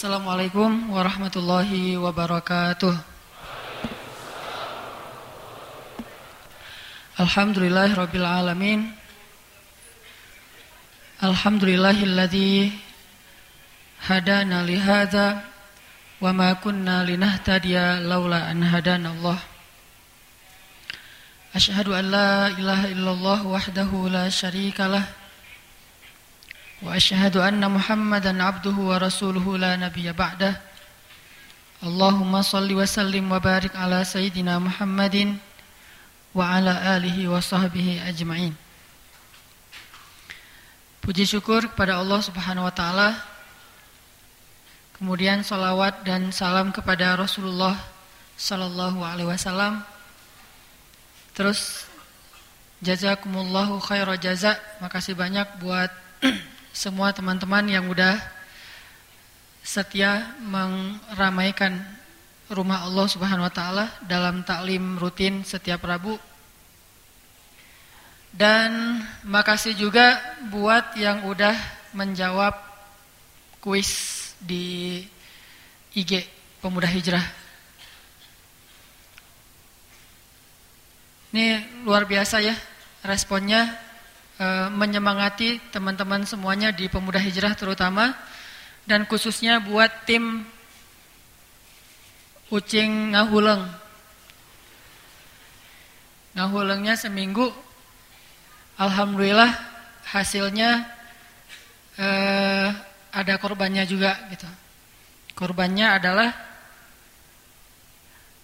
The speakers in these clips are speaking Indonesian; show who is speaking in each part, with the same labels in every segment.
Speaker 1: Assalamualaikum warahmatullahi wabarakatuh. Alhamdulillahirabbil alamin. Alhamdulillahilladzi hadana li hadza wa ma kunna linahtadiya laula an hadana Allah. Asyhadu an la ilaha illallah wahdahu la syarikalah rasuluhu la nabiyya ba'dah. Allahumma salli wa sallim wa barik ala sayyidina Muhammadin wa ala alihi wa sahbihi ajma'in. Puji syukur kepada Allah Subhanahu wa taala. Kemudian salawat dan salam kepada Rasulullah sallallahu alaihi wasallam. Terus jazakumullahu khairal jaza. Makasih banyak buat semua teman-teman yang udah setia meramaikan rumah Allah Subhanahu wa taala dalam taklim rutin setiap Rabu dan makasih juga buat yang udah menjawab kuis di IG Pemuda Hijrah. Ini luar biasa ya responnya e, menyemangati teman-teman semuanya di Pemuda Hijrah terutama dan khususnya buat tim Ucing Ngahuleng. Ngahulengnya seminggu Alhamdulillah hasilnya eh, ada korbannya juga gitu. Korbannya adalah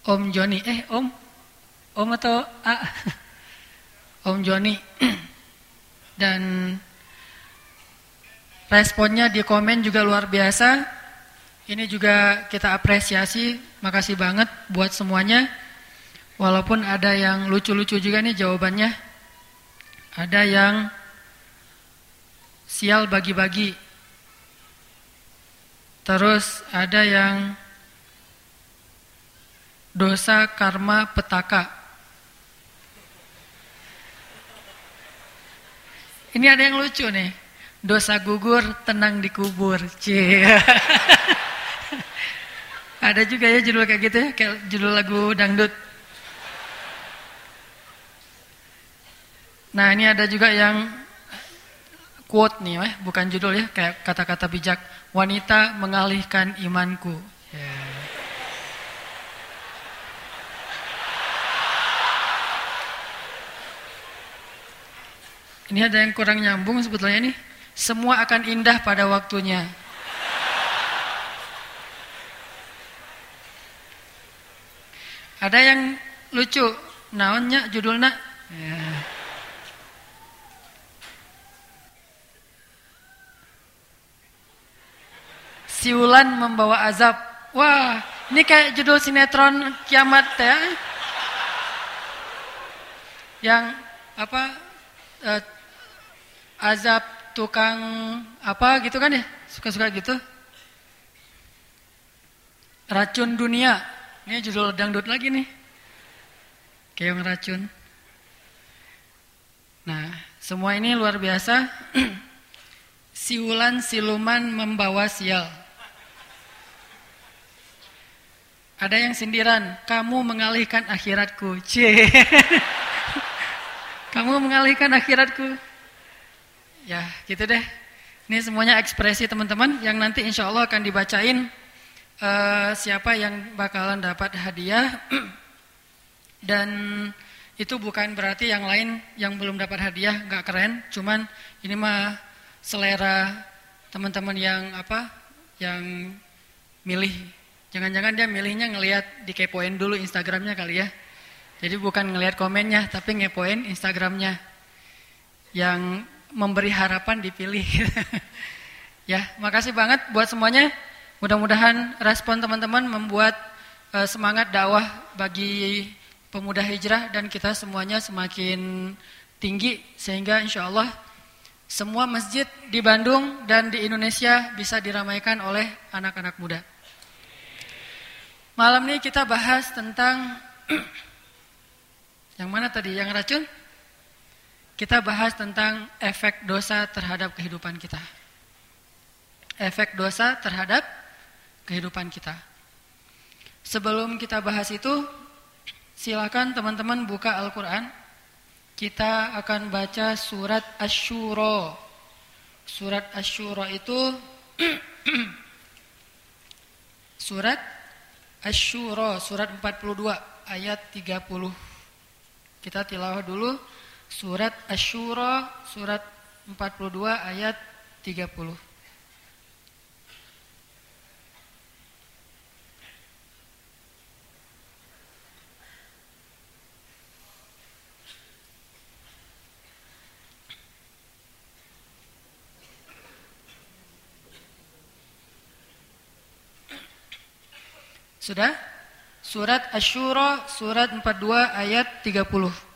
Speaker 1: Om Joni. Eh Om, Om atau A? Om Joni. Dan responnya di komen juga luar biasa. Ini juga kita apresiasi. Makasih banget buat semuanya. Walaupun ada yang lucu-lucu juga nih jawabannya. Ada yang sial bagi-bagi. Terus ada yang dosa karma petaka. Ini ada yang lucu nih. Dosa gugur tenang dikubur. Cie. ada juga ya judul kayak gitu ya, judul lagu dangdut. Nah ini ada juga yang quote nih, eh, bukan judul ya, kayak kata-kata bijak. Wanita mengalihkan imanku. Ini ada yang kurang nyambung sebetulnya nih. Semua akan indah pada waktunya. Ada yang lucu, naonnya judulnya. Yeah. Siulan membawa azab. Wah, ini kayak judul sinetron kiamat ya. Yang apa uh, azab tukang apa gitu kan ya? Suka-suka gitu. Racun dunia. Ini judul dangdut lagi nih. Keong racun. Nah, semua ini luar biasa. Siulan siluman membawa sial. Ada yang sindiran, kamu mengalihkan akhiratku. C. kamu mengalihkan akhiratku. Ya, gitu deh. Ini semuanya ekspresi teman-teman yang nanti insya Allah akan dibacain uh, siapa yang bakalan dapat hadiah. Dan itu bukan berarti yang lain yang belum dapat hadiah nggak keren. Cuman ini mah selera teman-teman yang apa, yang milih Jangan-jangan dia milihnya ngelihat dikepoin dulu Instagramnya kali ya. Jadi bukan ngelihat komennya, tapi ngepoin Instagramnya. Yang memberi harapan dipilih. ya, makasih banget buat semuanya. Mudah-mudahan respon teman-teman membuat uh, semangat dakwah bagi pemuda hijrah dan kita semuanya semakin tinggi sehingga insya Allah semua masjid di Bandung dan di Indonesia bisa diramaikan oleh anak-anak muda. Malam ini kita bahas tentang yang mana tadi? Yang racun? Kita bahas tentang efek dosa terhadap kehidupan kita. Efek dosa terhadap kehidupan kita. Sebelum kita bahas itu, silakan teman-teman buka Al-Quran. Kita akan baca surat Ashura. Surat Ashura itu surat Ashura, surat 42 ayat 30. Kita tilawah dulu surat Ashura, surat 42 ayat 30. Sudah? Surat Asyura surat 42 ayat 30.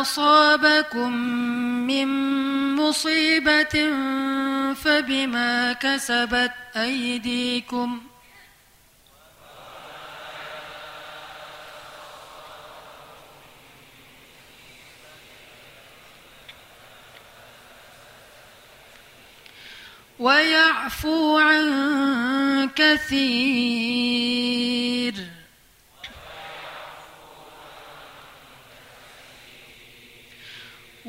Speaker 1: أصابكم من مصيبة فبما كسبت أيديكم ويعفو عن كثير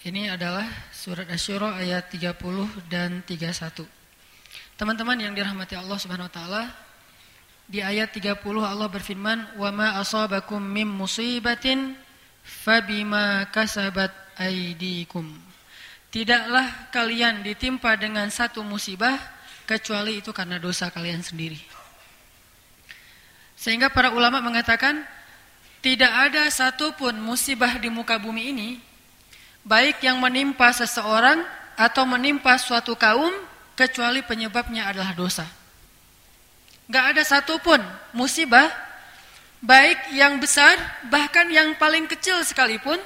Speaker 1: ini adalah surat Asyura ayat 30 dan 31. Teman-teman yang dirahmati Allah Subhanahu wa taala, di ayat 30 Allah berfirman, "Wa ma asabakum mim musibatin fabima kasabat aydikum." Tidaklah kalian ditimpa dengan satu musibah kecuali itu karena dosa kalian sendiri. Sehingga para ulama mengatakan tidak ada satupun musibah di muka bumi ini baik yang menimpa seseorang atau menimpa suatu kaum kecuali penyebabnya adalah dosa. Gak ada satupun musibah baik yang besar bahkan yang paling kecil sekalipun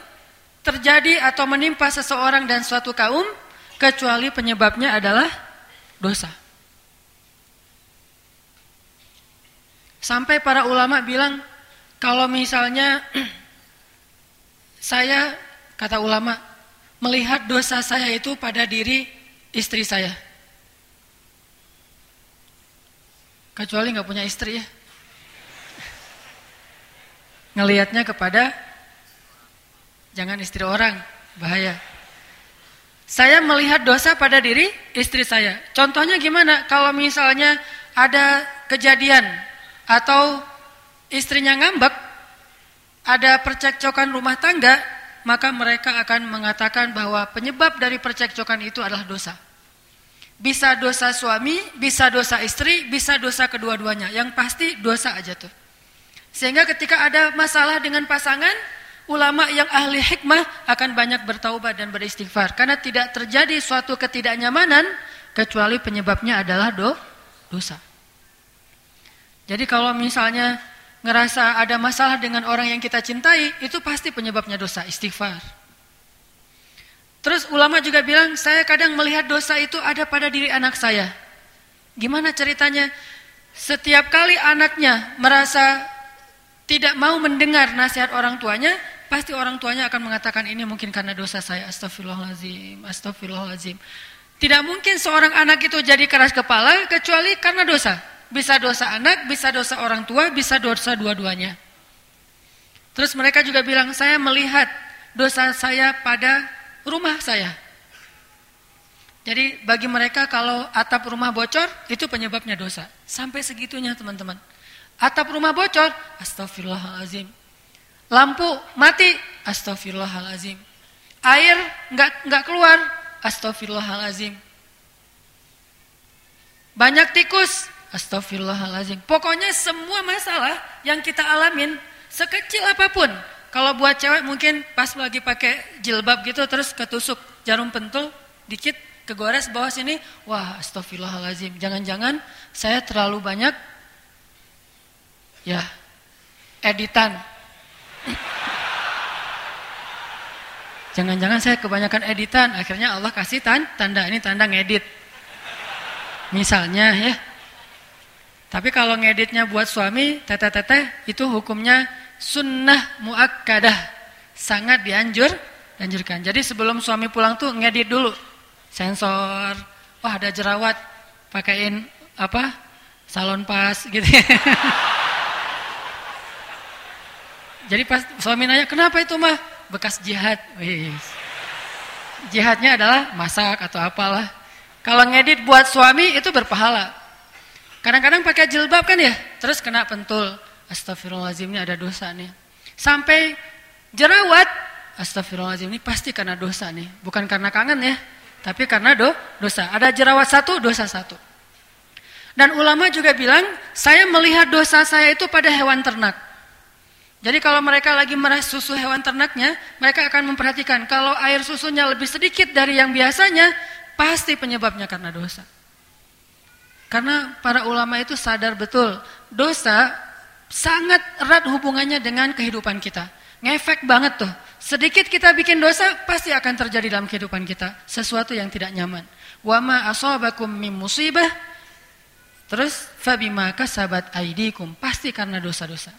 Speaker 1: terjadi atau menimpa seseorang dan suatu kaum kecuali penyebabnya adalah dosa. Sampai para ulama bilang kalau misalnya saya Kata ulama, melihat dosa saya itu pada diri istri saya. Kecuali nggak punya istri ya. Ngelihatnya kepada jangan istri orang, bahaya. Saya melihat dosa pada diri istri saya. Contohnya gimana? Kalau misalnya ada kejadian atau istrinya ngambek, ada percekcokan rumah tangga, maka mereka akan mengatakan bahwa penyebab dari percekcokan itu adalah dosa. Bisa dosa suami, bisa dosa istri, bisa dosa kedua-duanya. Yang pasti dosa aja tuh. Sehingga ketika ada masalah dengan pasangan, ulama yang ahli hikmah akan banyak bertaubat dan beristighfar. Karena tidak terjadi suatu ketidaknyamanan, kecuali penyebabnya adalah do, dosa. Jadi kalau misalnya ngerasa ada masalah dengan orang yang kita cintai, itu pasti penyebabnya dosa, istighfar. Terus ulama juga bilang, saya kadang melihat dosa itu ada pada diri anak saya. Gimana ceritanya? Setiap kali anaknya merasa tidak mau mendengar nasihat orang tuanya, pasti orang tuanya akan mengatakan ini mungkin karena dosa saya. Astagfirullahaladzim, astagfirullahaladzim. Tidak mungkin seorang anak itu jadi keras kepala kecuali karena dosa. Bisa dosa anak, bisa dosa orang tua, bisa dosa dua-duanya. Terus mereka juga bilang, saya melihat dosa saya pada rumah saya. Jadi bagi mereka kalau atap rumah bocor itu penyebabnya dosa. Sampai segitunya teman-teman. Atap rumah bocor, astagfirullahalazim. Lampu mati, astagfirullahalazim. Air nggak nggak keluar, astagfirullahalazim. Banyak tikus, astagfirullahalazim. Pokoknya semua masalah yang kita alamin sekecil apa pun. Kalau buat cewek mungkin pas lagi pakai jilbab gitu terus ketusuk jarum pentul dikit kegores bawah sini, wah astagfirullahalazim. Jangan-jangan saya terlalu banyak ya editan. Jangan-jangan saya kebanyakan editan, akhirnya Allah kasih tan tanda ini tanda ngedit. Misalnya ya. Tapi kalau ngeditnya buat suami, teteh-teteh itu hukumnya sunnah muakkadah. Sangat dianjur, dianjurkan. Jadi sebelum suami pulang tuh ngedit dulu sensor, wah ada jerawat, pakaiin apa? salon pas gitu. Jadi pas suami nanya, "Kenapa itu, mah?" Bekas jihad. Wis. Jihadnya adalah masak atau apalah. Kalau ngedit buat suami itu berpahala. Kadang-kadang pakai jilbab kan ya, terus kena pentul. Astagfirullahaladzim ini ada dosa nih. Sampai jerawat, astagfirullahaladzim ini pasti karena dosa nih. Bukan karena kangen ya, tapi karena do, dosa. Ada jerawat satu, dosa satu. Dan ulama juga bilang, saya melihat dosa saya itu pada hewan ternak. Jadi kalau mereka lagi merah susu hewan ternaknya, mereka akan memperhatikan kalau air susunya lebih sedikit dari yang biasanya, pasti penyebabnya karena dosa. Karena para ulama itu sadar betul, dosa sangat erat hubungannya dengan kehidupan kita. Ngefek banget tuh. Sedikit kita bikin dosa, pasti akan terjadi dalam kehidupan kita. Sesuatu yang tidak nyaman. Wama asobakum mim musibah. Terus, fabima kasabat aidikum. Pasti karena dosa-dosa.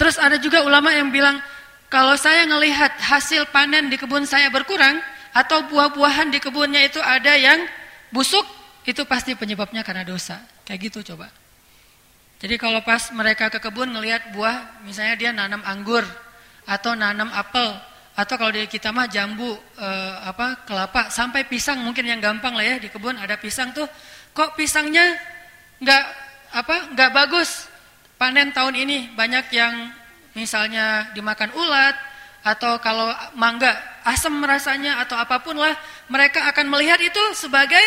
Speaker 1: Terus ada juga ulama yang bilang, kalau saya ngelihat hasil panen di kebun saya berkurang, atau buah-buahan di kebunnya itu ada yang busuk, itu pasti penyebabnya karena dosa. Kayak gitu coba. Jadi kalau pas mereka ke kebun ngelihat buah, misalnya dia nanam anggur, atau nanam apel atau kalau di kita mah jambu e, apa kelapa sampai pisang mungkin yang gampang lah ya di kebun ada pisang tuh kok pisangnya nggak apa nggak bagus panen tahun ini banyak yang misalnya dimakan ulat atau kalau mangga asam rasanya atau apa pun lah mereka akan melihat itu sebagai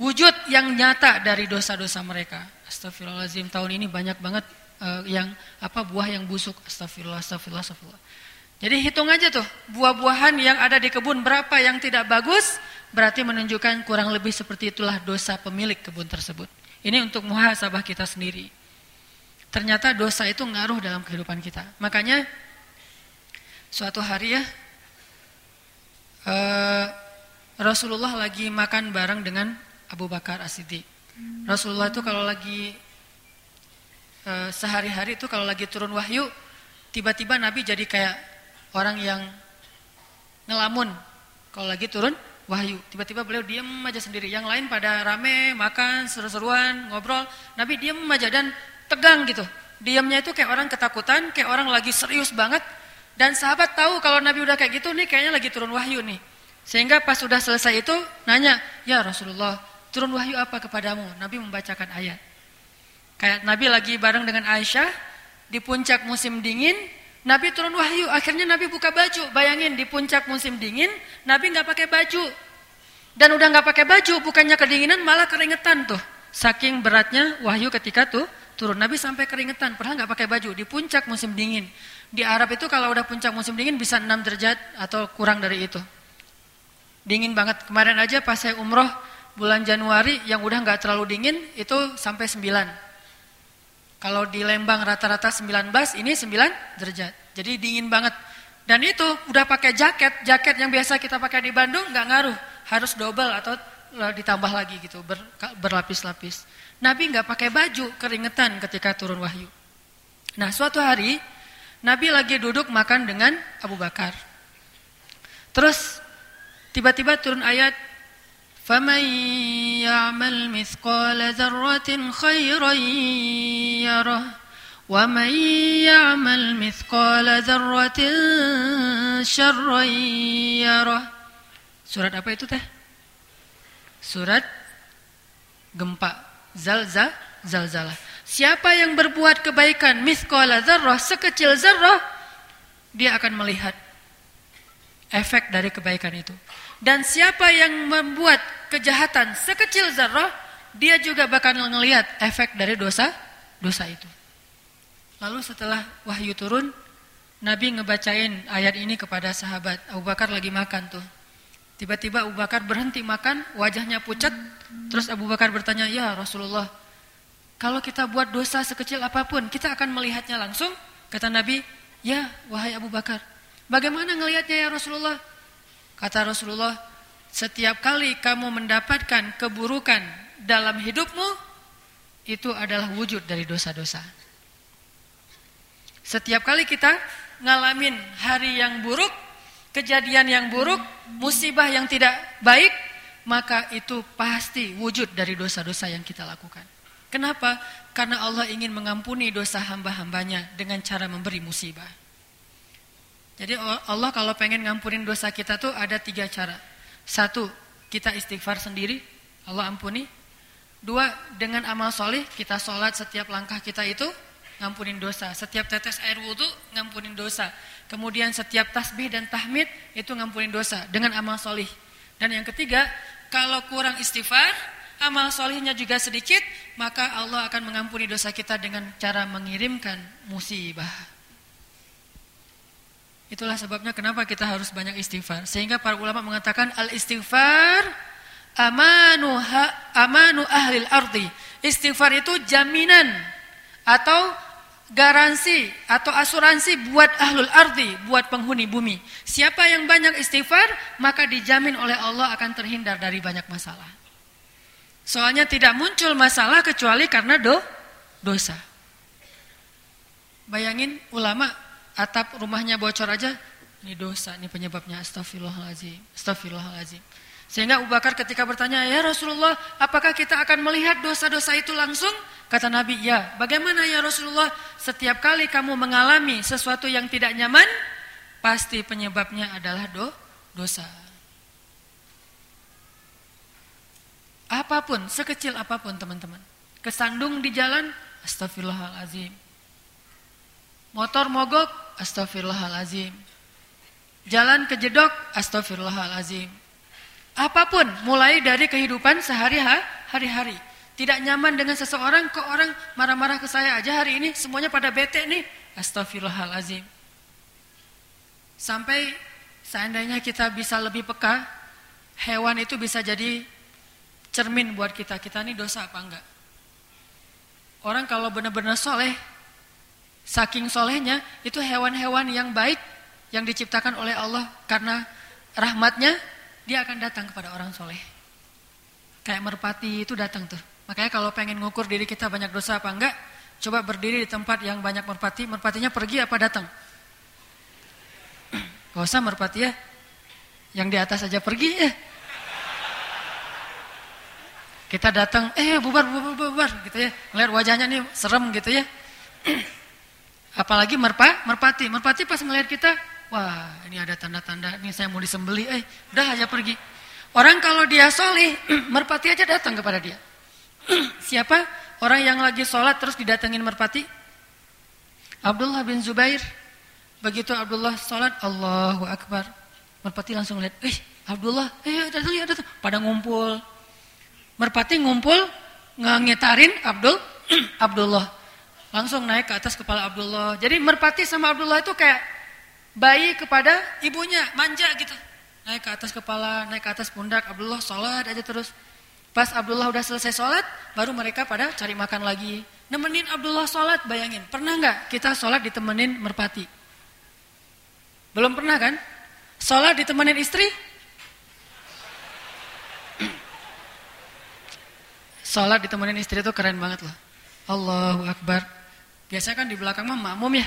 Speaker 1: wujud yang nyata dari dosa-dosa mereka Astagfirullahaladzim tahun ini banyak banget uh, yang apa buah yang busuk. Astagfirullah, astagfirullah, astagfirullah. Jadi hitung aja tuh, buah-buahan yang ada di kebun berapa yang tidak bagus, berarti menunjukkan kurang lebih seperti itulah dosa pemilik kebun tersebut. Ini untuk muhasabah kita sendiri. Ternyata dosa itu ngaruh dalam kehidupan kita. Makanya suatu hari ya uh, Rasulullah lagi makan bareng dengan Abu Bakar As-Siddiq. Rasulullah itu kalau lagi Eh, sehari-hari itu kalau lagi turun wahyu, tiba-tiba Nabi jadi kayak orang yang ngelamun. Kalau lagi turun wahyu, tiba-tiba beliau diam aja sendiri. Yang lain pada rame, makan, seru-seruan, ngobrol. Nabi diam aja dan tegang gitu. Diamnya itu kayak orang ketakutan, kayak orang lagi serius banget. Dan sahabat tahu kalau Nabi udah kayak gitu nih kayaknya lagi turun wahyu nih. Sehingga pas sudah selesai itu nanya, "Ya Rasulullah, turun wahyu apa kepadamu?" Nabi membacakan ayat. Kayak Nabi lagi bareng dengan Aisyah di puncak musim dingin, Nabi turun wahyu. Akhirnya Nabi buka baju. Bayangin di puncak musim dingin, Nabi nggak pakai baju. Dan udah nggak pakai baju, bukannya kedinginan malah keringetan tuh. Saking beratnya wahyu ketika tuh turun Nabi sampai keringetan, padahal nggak pakai baju di puncak musim dingin. Di Arab itu kalau udah puncak musim dingin bisa 6 derajat atau kurang dari itu. Dingin banget. Kemarin aja pas saya umroh bulan Januari yang udah nggak terlalu dingin itu sampai 9. Kalau di Lembang rata-rata 19, ini 9 derajat. Jadi dingin banget. Dan itu udah pakai jaket, jaket yang biasa kita pakai di Bandung nggak ngaruh, harus double atau ditambah lagi gitu, ber, berlapis-lapis. Nabi nggak pakai baju keringetan ketika turun wahyu. Nah, suatu hari Nabi lagi duduk makan dengan Abu Bakar. Terus tiba-tiba turun ayat فمن يعمل مثقال ذرة خيرا يره ومن يعمل مثقال ذرة شرا يره Surat apa itu teh? Surat gempa zalza zalzalah. Siapa yang berbuat kebaikan mithqala dzarrah sekecil zarrah dia akan melihat efek dari kebaikan itu. Dan siapa yang membuat kejahatan sekecil zarrah dia juga bakal melihat efek dari dosa dosa itu. Lalu setelah wahyu turun, Nabi ngebacain ayat ini kepada sahabat. Abu Bakar lagi makan tuh. Tiba-tiba Abu Bakar berhenti makan, wajahnya pucat. Terus Abu Bakar bertanya, "Ya Rasulullah, kalau kita buat dosa sekecil apa pun, kita akan melihatnya langsung?" Kata Nabi, "Ya, wahai Abu Bakar. Bagaimana ngelihatnya ya Rasulullah?" Kata Rasulullah, "Setiap kali kamu mendapatkan keburukan dalam hidupmu, itu adalah wujud dari dosa-dosa." Setiap kali kita ngalamin hari yang buruk, kejadian yang buruk, musibah yang tidak baik, maka itu pasti wujud dari dosa-dosa yang kita lakukan. Kenapa? Karena Allah ingin mengampuni dosa hamba-hambanya dengan cara memberi musibah. Jadi Allah kalau pengen ngampunin dosa kita tuh ada tiga cara. Satu, kita istighfar sendiri, Allah ampuni. Dua, dengan amal soleh, kita sholat setiap langkah kita itu ngampunin dosa. Setiap tetes air wudhu ngampunin dosa. Kemudian setiap tasbih dan tahmid itu ngampunin dosa dengan amal solih. Dan yang ketiga, kalau kurang istighfar, amal solihnya juga sedikit, maka Allah akan mengampuni dosa kita dengan cara mengirimkan musibah. Itulah sebabnya kenapa kita harus banyak istighfar. Sehingga para ulama mengatakan al-istighfar amanu ha, amanu ahlil ardi. Istighfar itu jaminan atau garansi atau asuransi buat ahlul ardi, buat penghuni bumi. Siapa yang banyak istighfar, maka dijamin oleh Allah akan terhindar dari banyak masalah. Soalnya tidak muncul masalah kecuali karena do, dosa. Bayangin ulama atap rumahnya bocor aja, ini dosa, ini penyebabnya astagfirullahaladzim, astagfirullahaladzim. Sehingga Abu Bakar ketika bertanya, "Ya Rasulullah, apakah kita akan melihat dosa-dosa itu langsung?" Kata Nabi, "Ya." "Bagaimana ya Rasulullah? Setiap kali kamu mengalami sesuatu yang tidak nyaman, pasti penyebabnya adalah do dosa." Apa pun, sekecil apa pun teman-teman. Kesandung di jalan, astagfirullahalazim. Motor mogok, astagfirullahalazim. Jalan kejedok, astagfirullahalazim. Apa pun, mulai dari kehidupan sehari-hari. Tidak nyaman dengan seseorang, kok orang marah-marah ke saya aja hari ini, semuanya pada bete nih. Astagfirullahalazim. Sampai seandainya kita bisa lebih peka, hewan itu bisa jadi cermin buat kita. Kita ini dosa apa enggak? Orang kalau benar-benar soleh, saking solehnya, itu hewan-hewan yang baik, yang diciptakan oleh Allah karena rahmatnya, dia akan datang kepada orang soleh. Kayak merpati itu datang tuh. Makanya kalau pengen ngukur diri kita banyak dosa apa enggak, coba berdiri di tempat yang banyak merpati, merpatinya pergi apa datang? Gak usah merpati ya, yang di atas aja pergi ya. Kita datang, eh bubar, bubar, bubar, gitu ya. Ngeliat wajahnya nih serem gitu ya. Apalagi merpa, merpati, merpati pas ngeliat kita, Wah, ini ada tanda-tanda, ini saya mau disembeli, eh, udah aja pergi. Orang kalau dia soleh, merpati aja datang kepada dia. Siapa? Orang yang lagi sholat terus didatengin merpati? Abdullah bin Zubair. Begitu Abdullah sholat, Allahu Akbar. Merpati langsung lihat, eh Abdullah, eh datang ya datang. Pada ngumpul. Merpati ngumpul, ngetarin Abdul, Abdullah. Langsung naik ke atas kepala Abdullah. Jadi merpati sama Abdullah itu kayak bayi kepada ibunya, manja gitu. Naik ke atas kepala, naik ke atas pundak, Abdullah sholat aja terus. Pas Abdullah udah selesai sholat, baru mereka pada cari makan lagi. Nemenin Abdullah sholat, bayangin. Pernah nggak kita sholat ditemenin merpati? Belum pernah kan? Sholat ditemenin istri? Sholat ditemenin istri itu keren banget loh. Allahu Akbar. Biasanya kan di belakang mah makmum ya.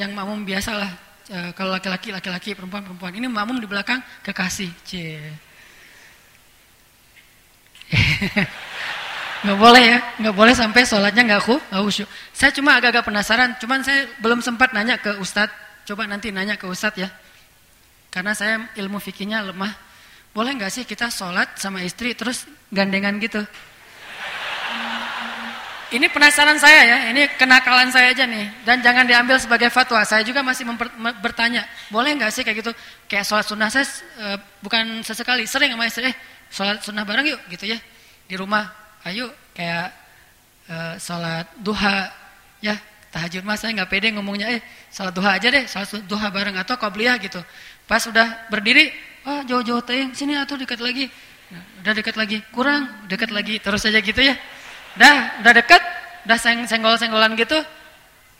Speaker 1: Yang makmum biasa lah e, kalau laki-laki laki-laki perempuan perempuan ini makmum di belakang kekasih c nggak boleh ya, nggak boleh sampai sholatnya nggak khusyuk. Saya cuma agak-agak penasaran, cuman saya belum sempat nanya ke Ustadz. Coba nanti nanya ke Ustadz ya, karena saya ilmu fikihnya lemah. Boleh nggak sih kita sholat sama istri terus gandengan gitu? Ini penasaran saya ya, ini kenakalan saya aja nih. Dan jangan diambil sebagai fatwa. Saya juga masih bertanya, boleh nggak sih kayak gitu? Kayak sholat sunnah saya e, bukan sesekali, sering sama istri, eh sholat sunnah bareng yuk gitu ya. Di rumah ayo kayak uh, sholat duha ya tahajud mas saya nggak pede ngomongnya eh sholat duha aja deh sholat duha bareng atau qabliyah gitu pas udah berdiri wah oh, jauh-jauh tayang sini atau dekat lagi nah, udah dekat lagi kurang dekat lagi terus aja gitu ya dah udah dekat udah seng senggol-senggolan gitu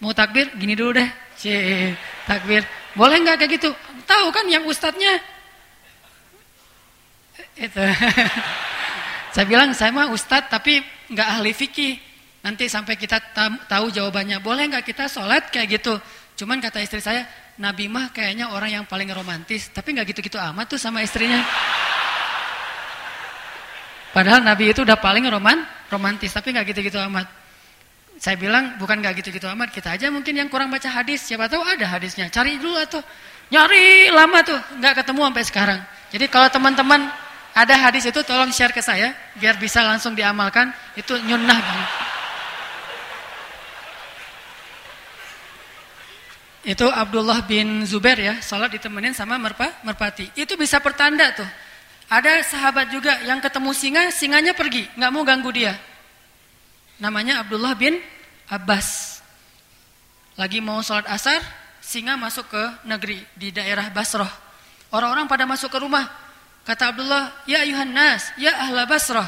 Speaker 1: mau takbir gini dulu deh Cie, takbir boleh nggak kayak gitu tahu kan yang ustadznya itu Saya bilang saya mah ustadz tapi nggak ahli fikih. Nanti sampai kita tahu jawabannya. Boleh nggak kita sholat kayak gitu? Cuman kata istri saya, Nabi mah kayaknya orang yang paling romantis. Tapi nggak gitu-gitu amat tuh sama istrinya. Padahal Nabi itu udah paling roman, romantis. Tapi nggak gitu-gitu amat. Saya bilang bukan nggak gitu-gitu amat. Kita aja mungkin yang kurang baca hadis. Siapa tahu ada hadisnya. Cari dulu atau nyari lama tuh. nggak ketemu sampai sekarang. Jadi kalau teman-teman ada hadis itu tolong share ke saya biar bisa langsung diamalkan. Itu nyunnah banget. Itu Abdullah bin Zubair ya, salat ditemenin sama merpa, merpati. Itu bisa pertanda tuh. Ada sahabat juga yang ketemu singa, singanya pergi, nggak mau ganggu dia. Namanya Abdullah bin Abbas. Lagi mau sholat asar, singa masuk ke negeri di daerah Basrah. Orang-orang pada masuk ke rumah, Kata Abdullah, "Ya ayuhan nas, ya ahla Basrah,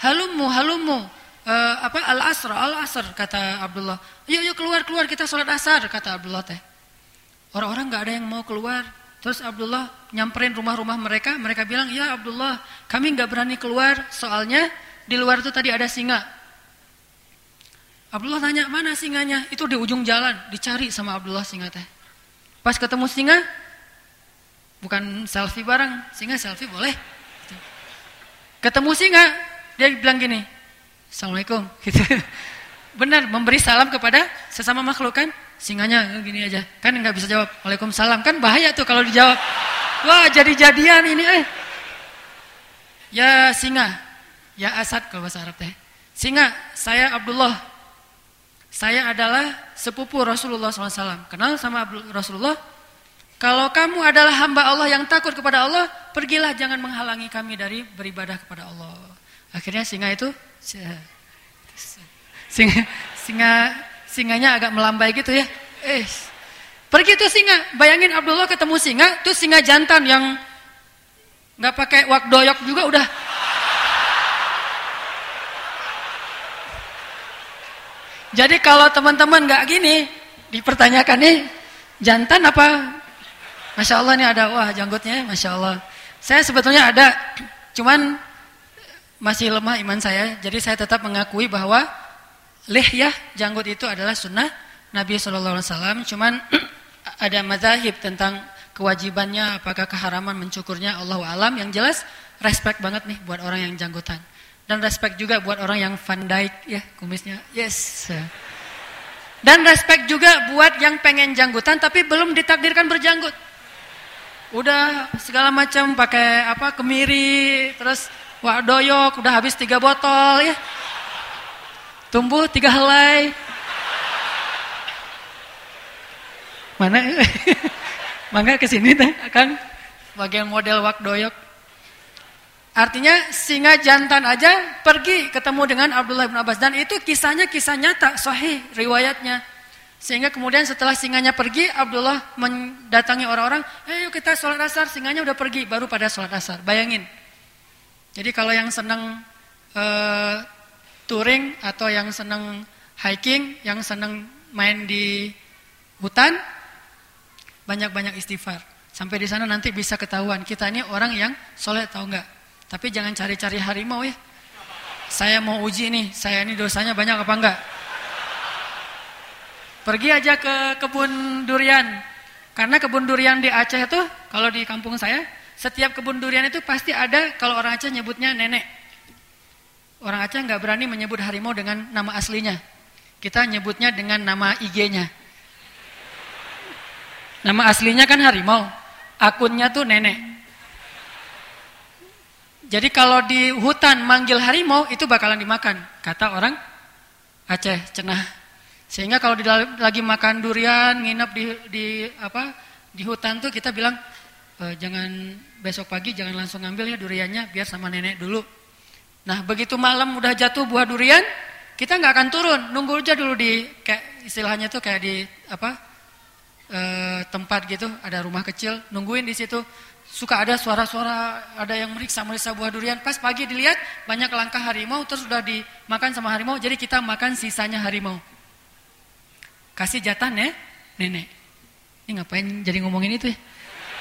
Speaker 1: halummu halummu." Uh, apa al-asr, al-asr kata Abdullah. "Yuk yuk keluar keluar kita sholat asar," kata Abdullah teh. Orang-orang nggak ada yang mau keluar. Terus Abdullah nyamperin rumah-rumah mereka, mereka bilang, "Ya Abdullah, kami nggak berani keluar soalnya di luar itu tadi ada singa." Abdullah tanya, "Mana singanya?" Itu di ujung jalan, dicari sama Abdullah singa teh. Pas ketemu singa, Bukan selfie bareng, singa selfie boleh. Ketemu singa, dia bilang gini, Assalamualaikum. Gitu. Benar, memberi salam kepada sesama makhluk kan? Singanya gini aja, kan nggak bisa jawab. Waalaikumsalam, kan bahaya tuh kalau dijawab. Wah jadi-jadian ini eh. Ya singa, ya Asad kalau bahasa Arab teh. Singa, saya Abdullah. Saya adalah sepupu Rasulullah SAW. Kenal sama Rasulullah? Kalau kamu adalah hamba Allah yang takut kepada Allah, pergilah jangan menghalangi kami dari beribadah kepada Allah. Akhirnya singa itu singa singa singanya agak melambai gitu ya. Eh, pergi tuh singa. Bayangin Abdullah ketemu singa, tuh singa jantan yang nggak pakai wak doyok juga udah Jadi kalau teman-teman nggak gini, dipertanyakan nih jantan apa Masya Allah nih ada, wah janggutnya Masya Allah. Saya sebetulnya ada, cuman masih lemah iman saya. Jadi saya tetap mengakui bahwa lihyah janggut itu adalah sunnah Nabi SAW. Cuman ada mazahib tentang kewajibannya, apakah keharaman mencukurnya Allah alam. Yang jelas respect banget nih buat orang yang janggutan. Dan respect juga buat orang yang Van Dijk ya kumisnya. Yes. Dan respect juga buat yang pengen janggutan tapi belum ditakdirkan berjanggut udah segala macam pakai apa kemiri terus wah doyok udah habis tiga botol ya tumbuh tiga helai. Mana? Mangga ke sini teh kan bagian model wak doyok. Artinya singa jantan aja pergi ketemu dengan Abdullah bin Abbas. Dan itu kisahnya kisah nyata sahih riwayatnya. Sehingga kemudian setelah singanya pergi, Abdullah mendatangi orang-orang, ayo kita sholat asar, singanya udah pergi, baru pada sholat asar. Bayangin. Jadi kalau yang senang uh, touring atau yang senang hiking, yang senang main di hutan, banyak-banyak istighfar. Sampai di sana nanti bisa ketahuan kita ini orang yang soleh tahu nggak. Tapi jangan cari-cari harimau ya. Saya mau uji nih, saya ini dosanya banyak apa enggak. Pergi aja ke kebun durian. Karena kebun durian di Aceh itu, kalau di kampung saya, setiap kebun durian itu pasti ada, kalau orang Aceh nyebutnya nenek. Orang Aceh nggak berani menyebut harimau dengan nama aslinya. Kita nyebutnya dengan nama IG-nya. Nama aslinya kan harimau. Akunnya tuh nenek. Jadi kalau di hutan manggil harimau itu bakalan dimakan, kata orang Aceh, cenah. Sehingga kalau lagi makan durian, nginep di di apa? Di hutan tuh kita bilang e, jangan besok pagi jangan langsung ngambil ya duriannya biar sama nenek dulu. Nah, begitu malam udah jatuh buah durian, kita nggak akan turun, nunggu aja dulu di kayak istilahnya tuh kayak di apa? E, tempat gitu, ada rumah kecil, nungguin di situ suka ada suara-suara ada yang meriksa-meriksa buah durian. Pas pagi dilihat banyak langkah harimau terus sudah dimakan sama harimau. Jadi kita makan sisanya harimau. Kasih jatah nih, nenek. Ini ngapain jadi ngomongin itu ya?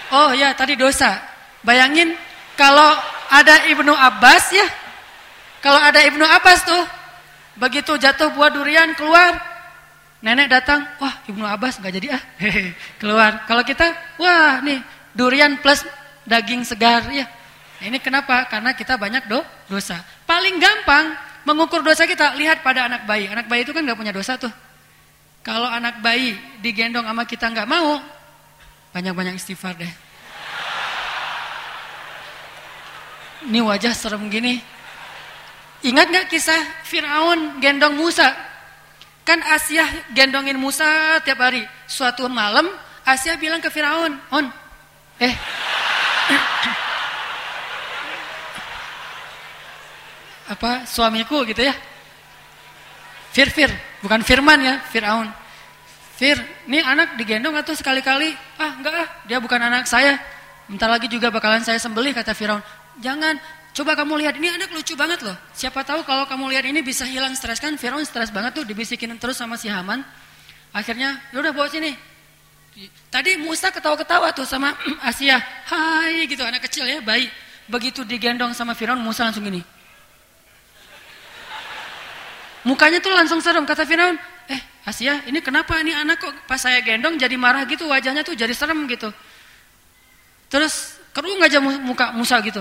Speaker 1: Oh ya tadi dosa. Bayangin kalau ada Ibnu Abbas ya. Kalau ada Ibnu Abbas tuh begitu jatuh buah durian keluar Nenek datang, wah Ibnu Abbas nggak jadi ah, keluar. Kalau kita, wah nih durian plus daging segar ya. Ini kenapa? Karena kita banyak do dosa. Paling gampang mengukur dosa kita lihat pada anak bayi. Anak bayi itu kan nggak punya dosa tuh. Kalau anak bayi digendong sama kita nggak mau, banyak-banyak istighfar deh. Ini wajah serem gini. Ingat nggak kisah Fir'aun gendong Musa? Kan Asia gendongin Musa tiap hari. Suatu malam Asia bilang ke Fir'aun, On, eh apa suamiku gitu ya. Fir Fir, bukan Firman ya, Firaun. Fir, ini anak digendong atau sekali-kali? Ah, enggak ah, dia bukan anak saya. Bentar lagi juga bakalan saya sembelih kata Firaun. Jangan, coba kamu lihat ini anak lucu banget loh. Siapa tahu kalau kamu lihat ini bisa hilang stres kan? Firaun stres banget tuh dibisikin terus sama si Haman. Akhirnya, ya udah bawa sini. Tadi Musa ketawa-ketawa tuh sama Asia. Hai gitu anak kecil ya, bayi. Begitu digendong sama Firaun, Musa langsung gini. Mukanya tuh langsung serem. Kata Firaun, eh Asia ini kenapa ini anak kok pas saya gendong jadi marah gitu wajahnya tuh jadi serem gitu. Terus kerung aja muka Musa gitu.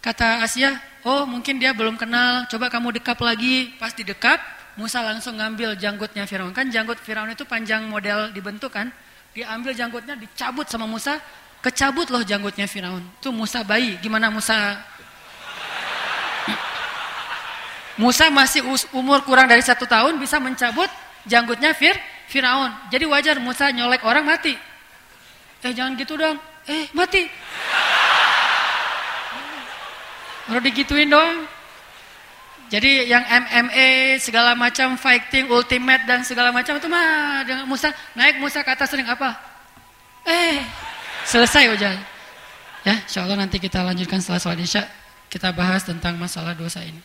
Speaker 1: Kata Asia, oh mungkin dia belum kenal, coba kamu dekap lagi. Pas didekap, Musa langsung ngambil janggutnya Firaun. Kan janggut Firaun itu panjang model dibentuk kan. Diambil janggutnya, dicabut sama Musa, kecabut loh janggutnya Firaun. Itu Musa bayi, gimana Musa Musa masih umur kurang dari satu tahun bisa mencabut janggutnya Fir, Firaun. Jadi wajar Musa nyolek orang mati. Eh jangan gitu dong. Eh mati. Baru digituin dong. Jadi yang MMA segala macam fighting ultimate dan segala macam itu mah dengan Musa naik Musa ke atas sering apa? Eh selesai ujian. Ya, insya Allah nanti kita lanjutkan setelah sholat isya kita bahas tentang masalah dosa ini.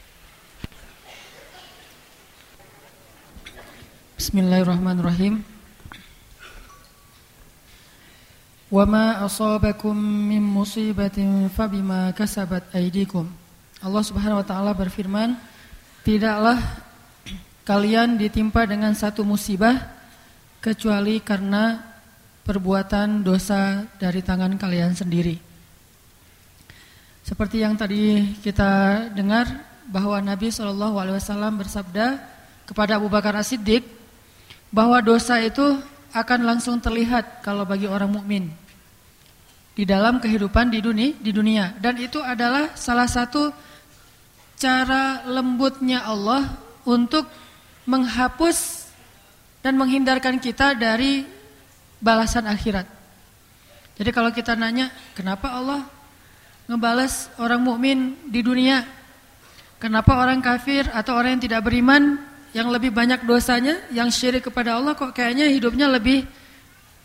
Speaker 1: Bismillahirrahmanirrahim. Allah Subhanahu wa taala berfirman, tidaklah kalian ditimpa dengan satu musibah kecuali karena perbuatan dosa dari tangan kalian sendiri. Seperti yang tadi kita dengar bahwa Nabi Shallallahu alaihi wasallam bersabda kepada Abu Bakar As-Siddiq bahwa dosa itu akan langsung terlihat kalau bagi orang mukmin di dalam kehidupan di dunia, di dunia dan itu adalah salah satu cara lembutnya Allah untuk menghapus dan menghindarkan kita dari balasan akhirat. Jadi kalau kita nanya, kenapa Allah ngebalas orang mukmin di dunia? Kenapa orang kafir atau orang yang tidak beriman yang lebih banyak dosanya, yang syirik kepada Allah kok kayaknya hidupnya lebih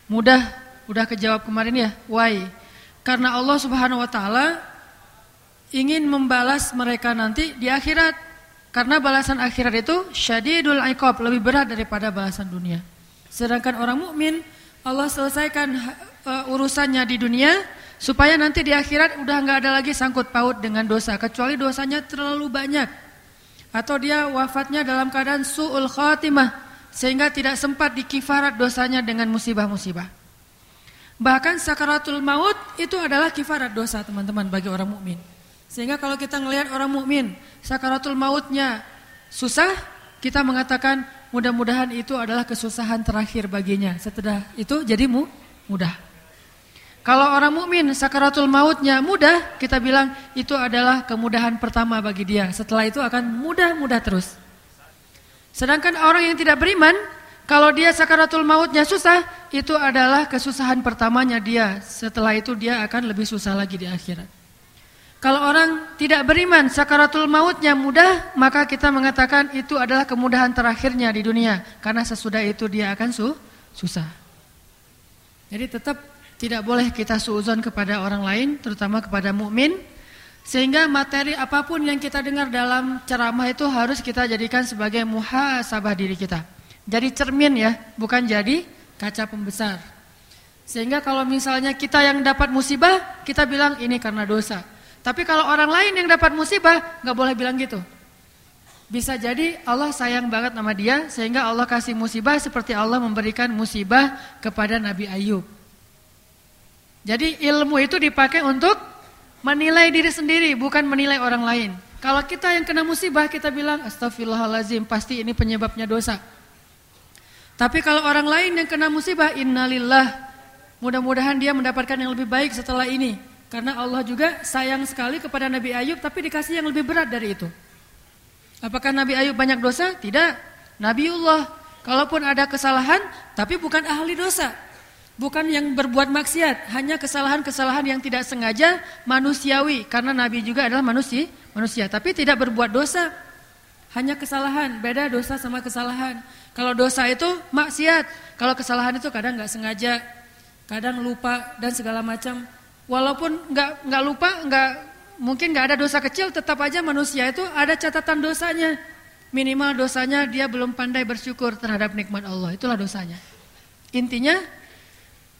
Speaker 1: mudah. Udah kejawab kemarin ya, why? Karena Allah Subhanahu wa taala ingin membalas mereka nanti di akhirat. Karena balasan akhirat itu syadidul iqab, lebih berat daripada balasan dunia. Sedangkan orang mukmin Allah selesaikan uh, urusannya di dunia supaya nanti di akhirat udah nggak ada lagi sangkut paut dengan dosa kecuali dosanya terlalu banyak atau dia wafatnya dalam keadaan su'ul khatimah sehingga tidak sempat dikifarat dosanya dengan musibah-musibah. Bahkan sakaratul maut itu adalah kifarat dosa teman-teman bagi orang mukmin. Sehingga kalau kita ngelihat orang mukmin sakaratul mautnya susah, kita mengatakan mudah-mudahan itu adalah kesusahan terakhir baginya. Setelah itu jadi mu mudah. Kalau orang mukmin sakaratul mautnya mudah, kita bilang itu adalah kemudahan pertama bagi dia. Setelah itu akan mudah-mudah terus. Sedangkan orang yang tidak beriman, kalau dia sakaratul mautnya susah, itu adalah kesusahan pertamanya dia. Setelah itu dia akan lebih susah lagi di akhirat. Kalau orang tidak beriman, sakaratul mautnya mudah, maka kita mengatakan itu adalah kemudahan terakhirnya di dunia. Karena sesudah itu dia akan su susah. Jadi tetap tidak boleh kita suuzon kepada orang lain, terutama kepada mukmin. Sehingga materi apa pun yang kita dengar dalam ceramah itu harus kita jadikan sebagai muhasabah diri kita. Jadi cermin ya, bukan jadi kaca pembesar. Sehingga kalau misalnya kita yang dapat musibah, kita bilang ini karena dosa. Tapi kalau orang lain yang dapat musibah, nggak boleh bilang gitu. Bisa jadi Allah sayang banget sama dia, sehingga Allah kasih musibah seperti Allah memberikan musibah kepada Nabi Ayub. Jadi ilmu itu dipakai untuk menilai diri sendiri, bukan menilai orang lain. Kalau kita yang kena musibah, kita bilang astagfirullahalazim, pasti ini penyebabnya dosa. Tapi kalau orang lain yang kena musibah, innalillah, mudah-mudahan dia mendapatkan yang lebih baik setelah ini. Karena Allah juga sayang sekali kepada Nabi Ayub, tapi dikasih yang lebih berat dari itu. Apakah Nabi Ayub banyak dosa? Tidak. Nabiullah, kalaupun ada kesalahan, tapi bukan ahli dosa bukan yang berbuat maksiat, hanya kesalahan-kesalahan yang tidak sengaja manusiawi karena nabi juga adalah manusia, manusia, tapi tidak berbuat dosa. Hanya kesalahan, beda dosa sama kesalahan. Kalau dosa itu maksiat, kalau kesalahan itu kadang nggak sengaja, kadang lupa dan segala macam. Walaupun nggak nggak lupa, nggak mungkin nggak ada dosa kecil, tetap aja manusia itu ada catatan dosanya. Minimal dosanya dia belum pandai bersyukur terhadap nikmat Allah, itulah dosanya. Intinya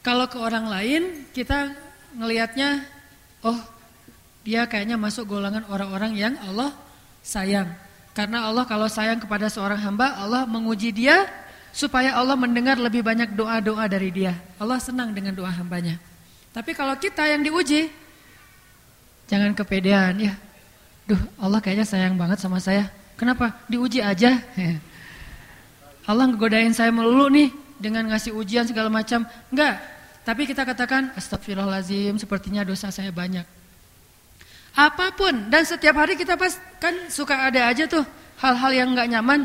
Speaker 1: kalau ke orang lain kita ngelihatnya oh dia kayaknya masuk golongan orang-orang yang Allah sayang. Karena Allah kalau sayang kepada seorang hamba, Allah menguji dia supaya Allah mendengar lebih banyak doa-doa dari dia. Allah senang dengan doa hambanya. Tapi kalau kita yang diuji, jangan kepedean ya. Duh, Allah kayaknya sayang banget sama saya. Kenapa? Diuji aja. Allah ngegodain saya melulu nih dengan ngasih ujian segala macam. Enggak, tapi kita katakan astagfirullahalazim sepertinya dosa saya banyak. Apa pun dan setiap hari kita pas kan suka ada aja tuh hal-hal yang nggak nyaman.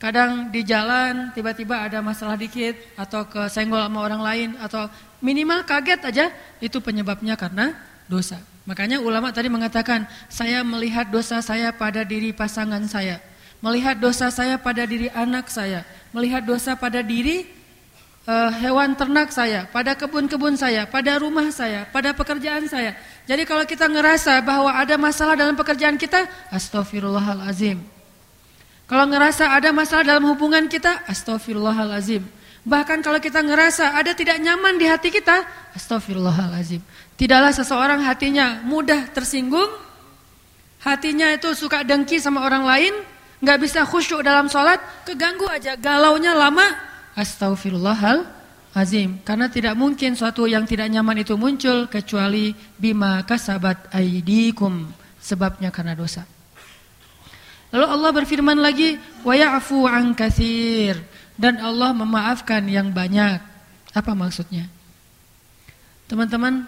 Speaker 1: Kadang di jalan tiba-tiba ada masalah dikit atau kesenggol sama orang lain atau minimal kaget aja itu penyebabnya karena dosa. Makanya ulama tadi mengatakan saya melihat dosa saya pada diri pasangan saya, melihat dosa saya pada diri anak saya, melihat dosa pada diri uh, hewan ternak saya, pada kebun-kebun saya, pada rumah saya, pada pekerjaan saya. Jadi kalau kita ngerasa bahwa ada masalah dalam pekerjaan kita, astagfirullahalazim. Kalau ngerasa ada masalah dalam hubungan kita, astagfirullahalazim. Bahkan kalau kita ngerasa ada tidak nyaman di hati kita, astagfirullahalazim. Tidaklah seseorang hatinya mudah tersinggung, hatinya itu suka dengki sama orang lain, nggak bisa khusyuk dalam sholat, keganggu aja, galaunya lama, Astaghfirullahal azim karena tidak mungkin suatu yang tidak nyaman itu muncul kecuali bima kasabat aidikum sebabnya karena dosa. Lalu Allah berfirman lagi wa ya'fu an katsir dan Allah memaafkan yang banyak. Apa maksudnya? Teman-teman,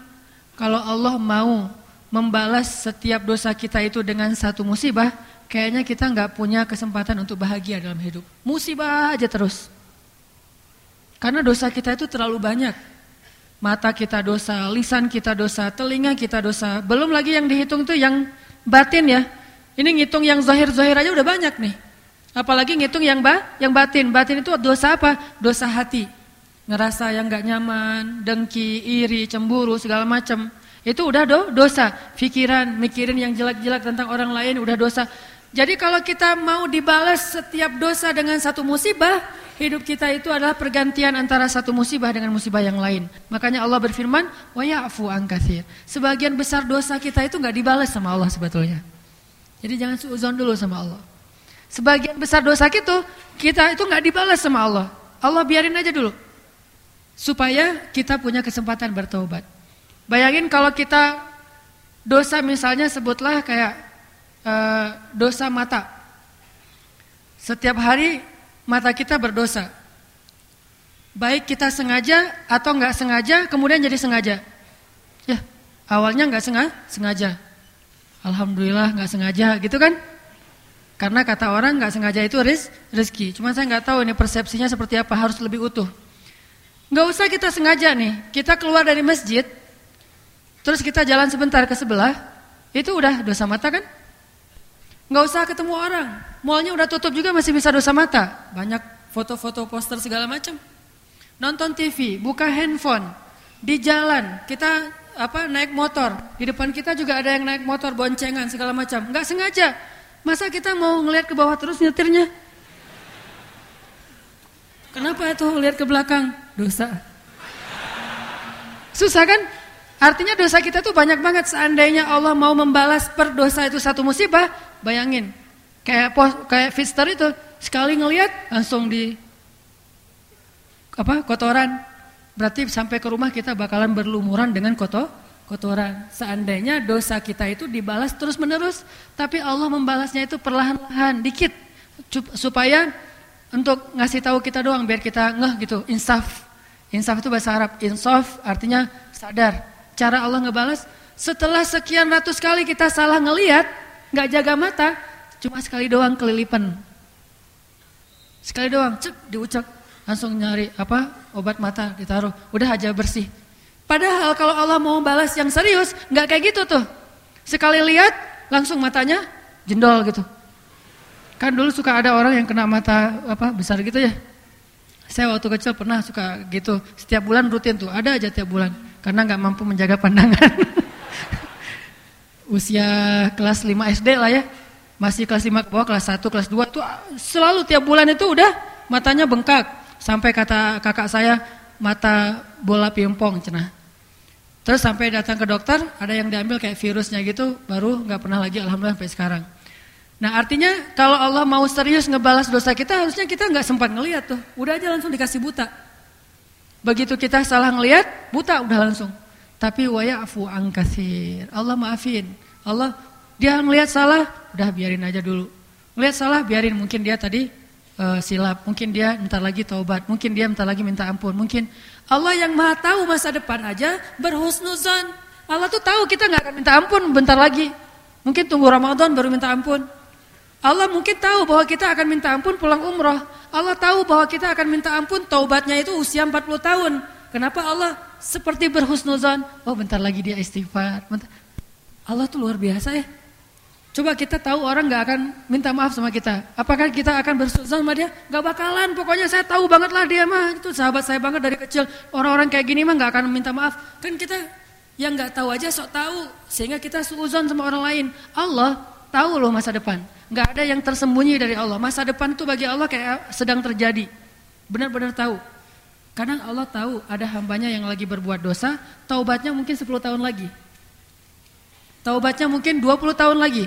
Speaker 1: kalau Allah mau membalas setiap dosa kita itu dengan satu musibah, kayaknya kita nggak punya kesempatan untuk bahagia dalam hidup. Musibah aja terus. Karena dosa kita itu terlalu banyak. Mata kita dosa, lisan kita dosa, telinga kita dosa. Belum lagi yang dihitung itu yang batin ya. Ini ngitung yang zahir-zahir aja udah banyak nih. Apalagi ngitung yang ba, yang batin. Batin itu dosa apa? Dosa hati. Ngerasa yang gak nyaman, dengki, iri, cemburu, segala macam. Itu udah do, dosa. Pikiran, mikirin yang jelek-jelek tentang orang lain udah dosa. Jadi kalau kita mau dibalas setiap dosa dengan satu musibah, hidup kita itu adalah pergantian antara satu musibah dengan musibah yang lain. Makanya Allah berfirman, "Wa ya'fu an Sebagian besar dosa kita itu nggak dibalas sama Allah sebetulnya. Jadi jangan suuzon dulu sama Allah. Sebagian besar dosa kita, kita itu nggak dibalas sama Allah. Allah biarin aja dulu. Supaya kita punya kesempatan bertobat. Bayangin kalau kita Dosa misalnya sebutlah kayak uh, dosa mata. Setiap hari mata kita berdosa. Baik kita sengaja atau nggak sengaja, kemudian jadi sengaja. Ya, awalnya nggak sengaja. Alhamdulillah nggak sengaja, gitu kan? Karena kata orang nggak sengaja itu riz, rezeki. Cuma saya nggak tahu ini persepsinya seperti apa, harus lebih utuh. Nggak usah kita sengaja nih, kita keluar dari masjid, terus kita jalan sebentar ke sebelah, itu udah dosa mata kan? Nggak usah ketemu orang, mallnya udah tutup juga masih bisa dosa mata. Banyak foto-foto poster segala macam. Nonton TV, buka handphone, di jalan kita apa naik motor, di depan kita juga ada yang naik motor boncengan segala macam. Nggak sengaja, Masa kita mau ngelihat ke bawah terus nyetirnya? Kenapa itu lihat ke belakang? Dosa. Susah kan? Artinya dosa kita tuh banyak banget. Seandainya Allah mau membalas per dosa itu satu musibah, bayangin. Kayak pos, kayak Fister itu sekali ngelihat langsung di apa kotoran. Berarti sampai ke rumah kita bakalan berlumuran dengan kotor kotoran. Seandainya dosa kita itu dibalas terus-menerus, tapi Allah membalasnya itu perlahan-lahan, dikit. Supaya untuk ngasih tahu kita doang biar kita ngeh gitu, insaf. Insaf itu bahasa Arab, insaf artinya sadar. Cara Allah ngebalas setelah sekian ratus kali kita salah ngelihat, nggak jaga mata, cuma sekali doang kelilipan. Sekali doang, cek diucap, langsung nyari apa obat mata ditaruh, udah aja bersih. Padahal kalau Allah mau balas yang serius, nggak kayak gitu tuh. Sekali lihat, langsung matanya jendol gitu. Kan dulu suka ada orang yang kena mata apa besar gitu ya. Saya waktu kecil pernah suka gitu. Setiap bulan rutin tuh, ada aja tiap bulan. Karena nggak mampu menjaga pandangan. Usia kelas 5 SD lah ya. Masih kelas 5 ke bawah, kelas 1, kelas 2 tuh selalu tiap bulan itu udah matanya bengkak. Sampai kata kakak saya, mata bola pingpong cenah. Terus sampai datang ke dokter, ada yang diambil kayak virusnya gitu, baru nggak pernah lagi alhamdulillah sampai sekarang. Nah artinya kalau Allah mau serius ngebalas dosa kita, harusnya kita nggak sempat ngelihat tuh, udah aja langsung dikasih buta. Begitu kita salah ngelihat, buta udah langsung. Tapi afu angkasir, Allah maafin. Allah dia ngelihat salah, udah biarin aja dulu. Ngelihat salah, biarin mungkin dia tadi uh, silap, mungkin dia entar lagi taubat, mungkin dia entar lagi minta ampun, mungkin Allah yang maha tahu masa depan aja berhusnuzan. Allah tuh tahu kita nggak akan minta ampun bentar lagi. Mungkin tunggu Ramadan baru minta ampun. Allah mungkin tahu bahwa kita akan minta ampun pulang umroh. Allah tahu bahwa kita akan minta ampun taubatnya itu usia 40 tahun. Kenapa Allah seperti berhusnuzan? Oh bentar lagi dia istighfar. Bentar. Allah tuh luar biasa ya. Coba kita tahu orang gak akan minta maaf sama kita. Apakah kita akan bersuzon sama dia? Gak bakalan. Pokoknya saya tahu banget lah dia mah. Itu sahabat saya banget dari kecil. Orang-orang kayak gini mah gak akan minta maaf. Kan kita yang gak tahu aja sok tahu. Sehingga kita suzon sama orang lain. Allah tahu loh masa depan. Gak ada yang tersembunyi dari Allah. Masa depan itu bagi Allah kayak sedang terjadi. Benar-benar tahu. Kadang Allah tahu ada hambanya yang lagi berbuat dosa. Taubatnya mungkin 10 tahun lagi. Taubatnya mungkin 20 tahun lagi.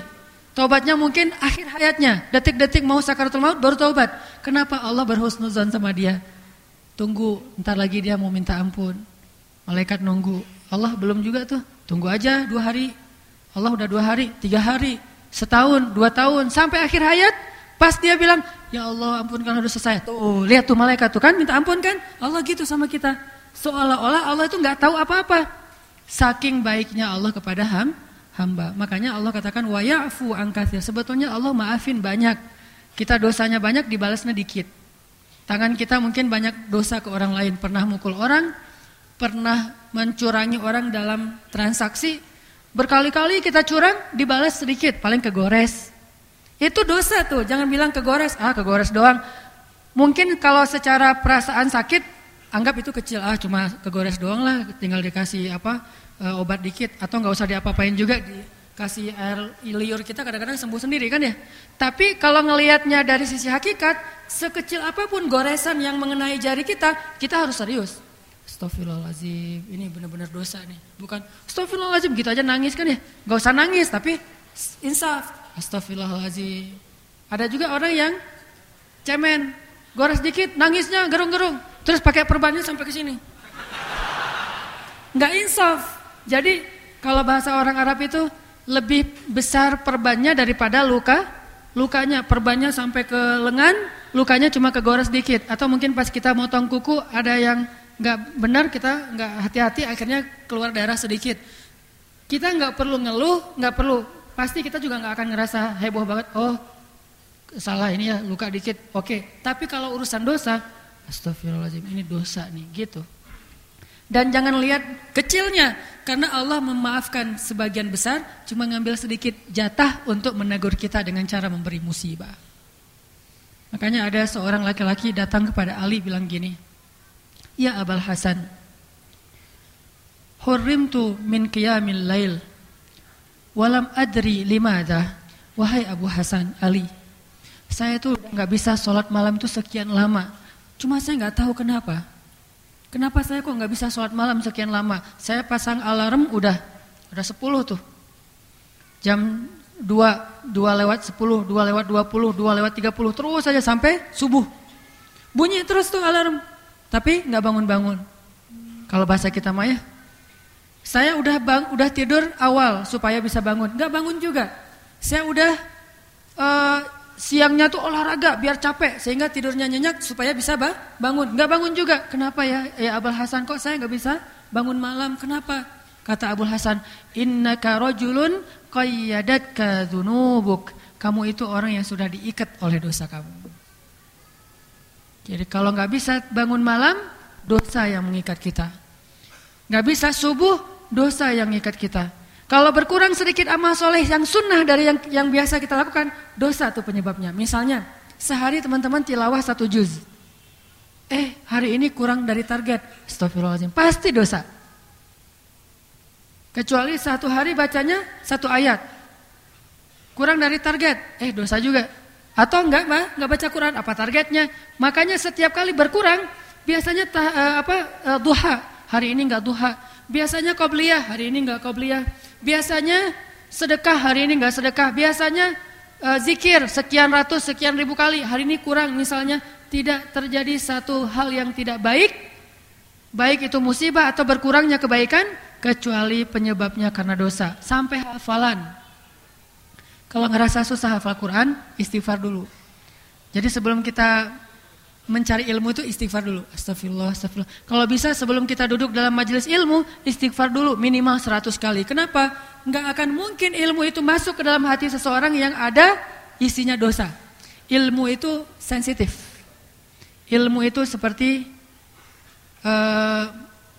Speaker 1: Taubatnya mungkin akhir hayatnya, detik-detik mau sakaratul maut baru taubat. Kenapa Allah berhusnuzan sama dia? Tunggu, ntar lagi dia mau minta ampun. Malaikat nunggu. Allah belum juga tuh. Tunggu aja dua hari. Allah udah dua hari, tiga hari, setahun, dua tahun, sampai akhir hayat. Pas dia bilang, ya Allah ampunkan dosa saya. Tuh, lihat tuh malaikat tuh kan minta ampun kan? Allah gitu sama kita. Seolah-olah Allah itu nggak tahu apa-apa. Saking baiknya Allah kepada ham, hamba. Makanya Allah katakan wa ya'fu angkathir. Sebetulnya Allah maafin banyak. Kita dosanya banyak dibalasnya dikit. Tangan kita mungkin banyak dosa ke orang lain, pernah mukul orang, pernah mencurangi orang dalam transaksi, berkali-kali kita curang dibalas sedikit, paling kegores. Itu dosa tuh, jangan bilang kegores, ah kegores doang. Mungkin kalau secara perasaan sakit, anggap itu kecil, ah cuma kegores doang lah, tinggal dikasih apa uh, obat dikit atau nggak usah diapa-apain juga dikasih air liur kita kadang-kadang sembuh sendiri kan ya. Tapi kalau ngelihatnya dari sisi hakikat, sekecil apa pun goresan yang mengenai jari kita, kita harus serius. Astagfirullahaladzim, ini benar-benar dosa nih. Bukan astagfirullahaladzim, gitu aja nangis kan ya. Gak usah nangis, tapi insaf. Astagfirullahaladzim. Ada juga orang yang cemen, gores dikit, nangisnya gerung-gerung. Terus pakai perbannya sampai ke sini. Nggak insaf. Jadi kalau bahasa orang Arab itu lebih besar perbannya daripada luka lukanya. Perbannya sampai ke lengan, lukanya cuma kegores sedikit. Atau mungkin pas kita motong kuku ada yang nggak benar kita nggak hati-hati akhirnya keluar darah sedikit. Kita nggak perlu ngeluh, nggak perlu. Pasti kita juga nggak akan ngerasa heboh banget. Oh salah ini ya luka dikit. Oke. Tapi kalau urusan dosa, astagfirullahaladzim ini dosa nih gitu. Dan jangan lihat kecilnya karena Allah memaafkan sebagian besar cuma ngambil sedikit jatah untuk menegur kita dengan cara memberi musibah. Makanya ada seorang laki-laki datang kepada Ali bilang gini, Ya Abul Hasan, Hurrimtu min qiyamil lail, walam adri limada, wahai Abu Hasan, Ali, saya tuh nggak bisa sholat malam itu sekian lama, cuma saya nggak tahu kenapa. Kenapa saya kok nggak bisa sholat malam sekian lama? Saya pasang alarm udah udah 10 tuh. Jam 2, 2 lewat 10, 2 lewat 20, 2 lewat 30 terus saja sampai subuh. Bunyi terus tuh alarm. Tapi nggak bangun-bangun. Kalau bahasa kita Maya, saya udah bang, udah tidur awal supaya bisa bangun. Nggak bangun juga. Saya udah uh, siangnya tuh olahraga biar capek sehingga tidurnya nyenyak supaya bisa bangun. Nggak bangun juga. Kenapa ya? Ya Abul Hasan kok saya nggak bisa bangun malam? Kenapa? Kata Abul Hasan, "Innaka rajulun qayyadatka dzunubuk." Kamu itu orang yang sudah diikat oleh dosa kamu. Jadi kalau nggak bisa bangun malam, dosa yang mengikat kita. Nggak bisa subuh, dosa yang mengikat kita. Kalau berkurang sedikit amal soleh yang sunnah dari yang, yang biasa kita lakukan, dosa tuh penyebabnya. Misalnya, sehari teman-teman tilawah satu juz. Eh, hari ini kurang dari target. Astagfirullahaladzim. Pasti dosa. Kecuali satu hari bacanya satu ayat. Kurang dari target. Eh, dosa juga. Atau enggak, mah, enggak baca Quran. Apa targetnya? Makanya setiap kali berkurang, biasanya ta, uh, apa uh, duha. Hari ini enggak duha. Biasanya qobliyah, hari ini enggak qobliyah. Biasanya sedekah, hari ini enggak sedekah. Biasanya uh, zikir sekian ratus, sekian ribu kali. Hari ini kurang misalnya tidak terjadi satu hal yang tidak baik. Baik itu musibah atau berkurangnya kebaikan kecuali penyebabnya karena dosa. Sampai hafalan. Kalau ngerasa susah hafal Quran, istighfar dulu. Jadi sebelum kita mencari ilmu itu istighfar dulu. Astagfirullah, astagfirullah. Kalau bisa sebelum kita duduk dalam majelis ilmu, istighfar dulu minimal 100 kali. Kenapa? Enggak akan mungkin ilmu itu masuk ke dalam hati seseorang yang ada isinya dosa. Ilmu itu sensitif. Ilmu itu seperti uh,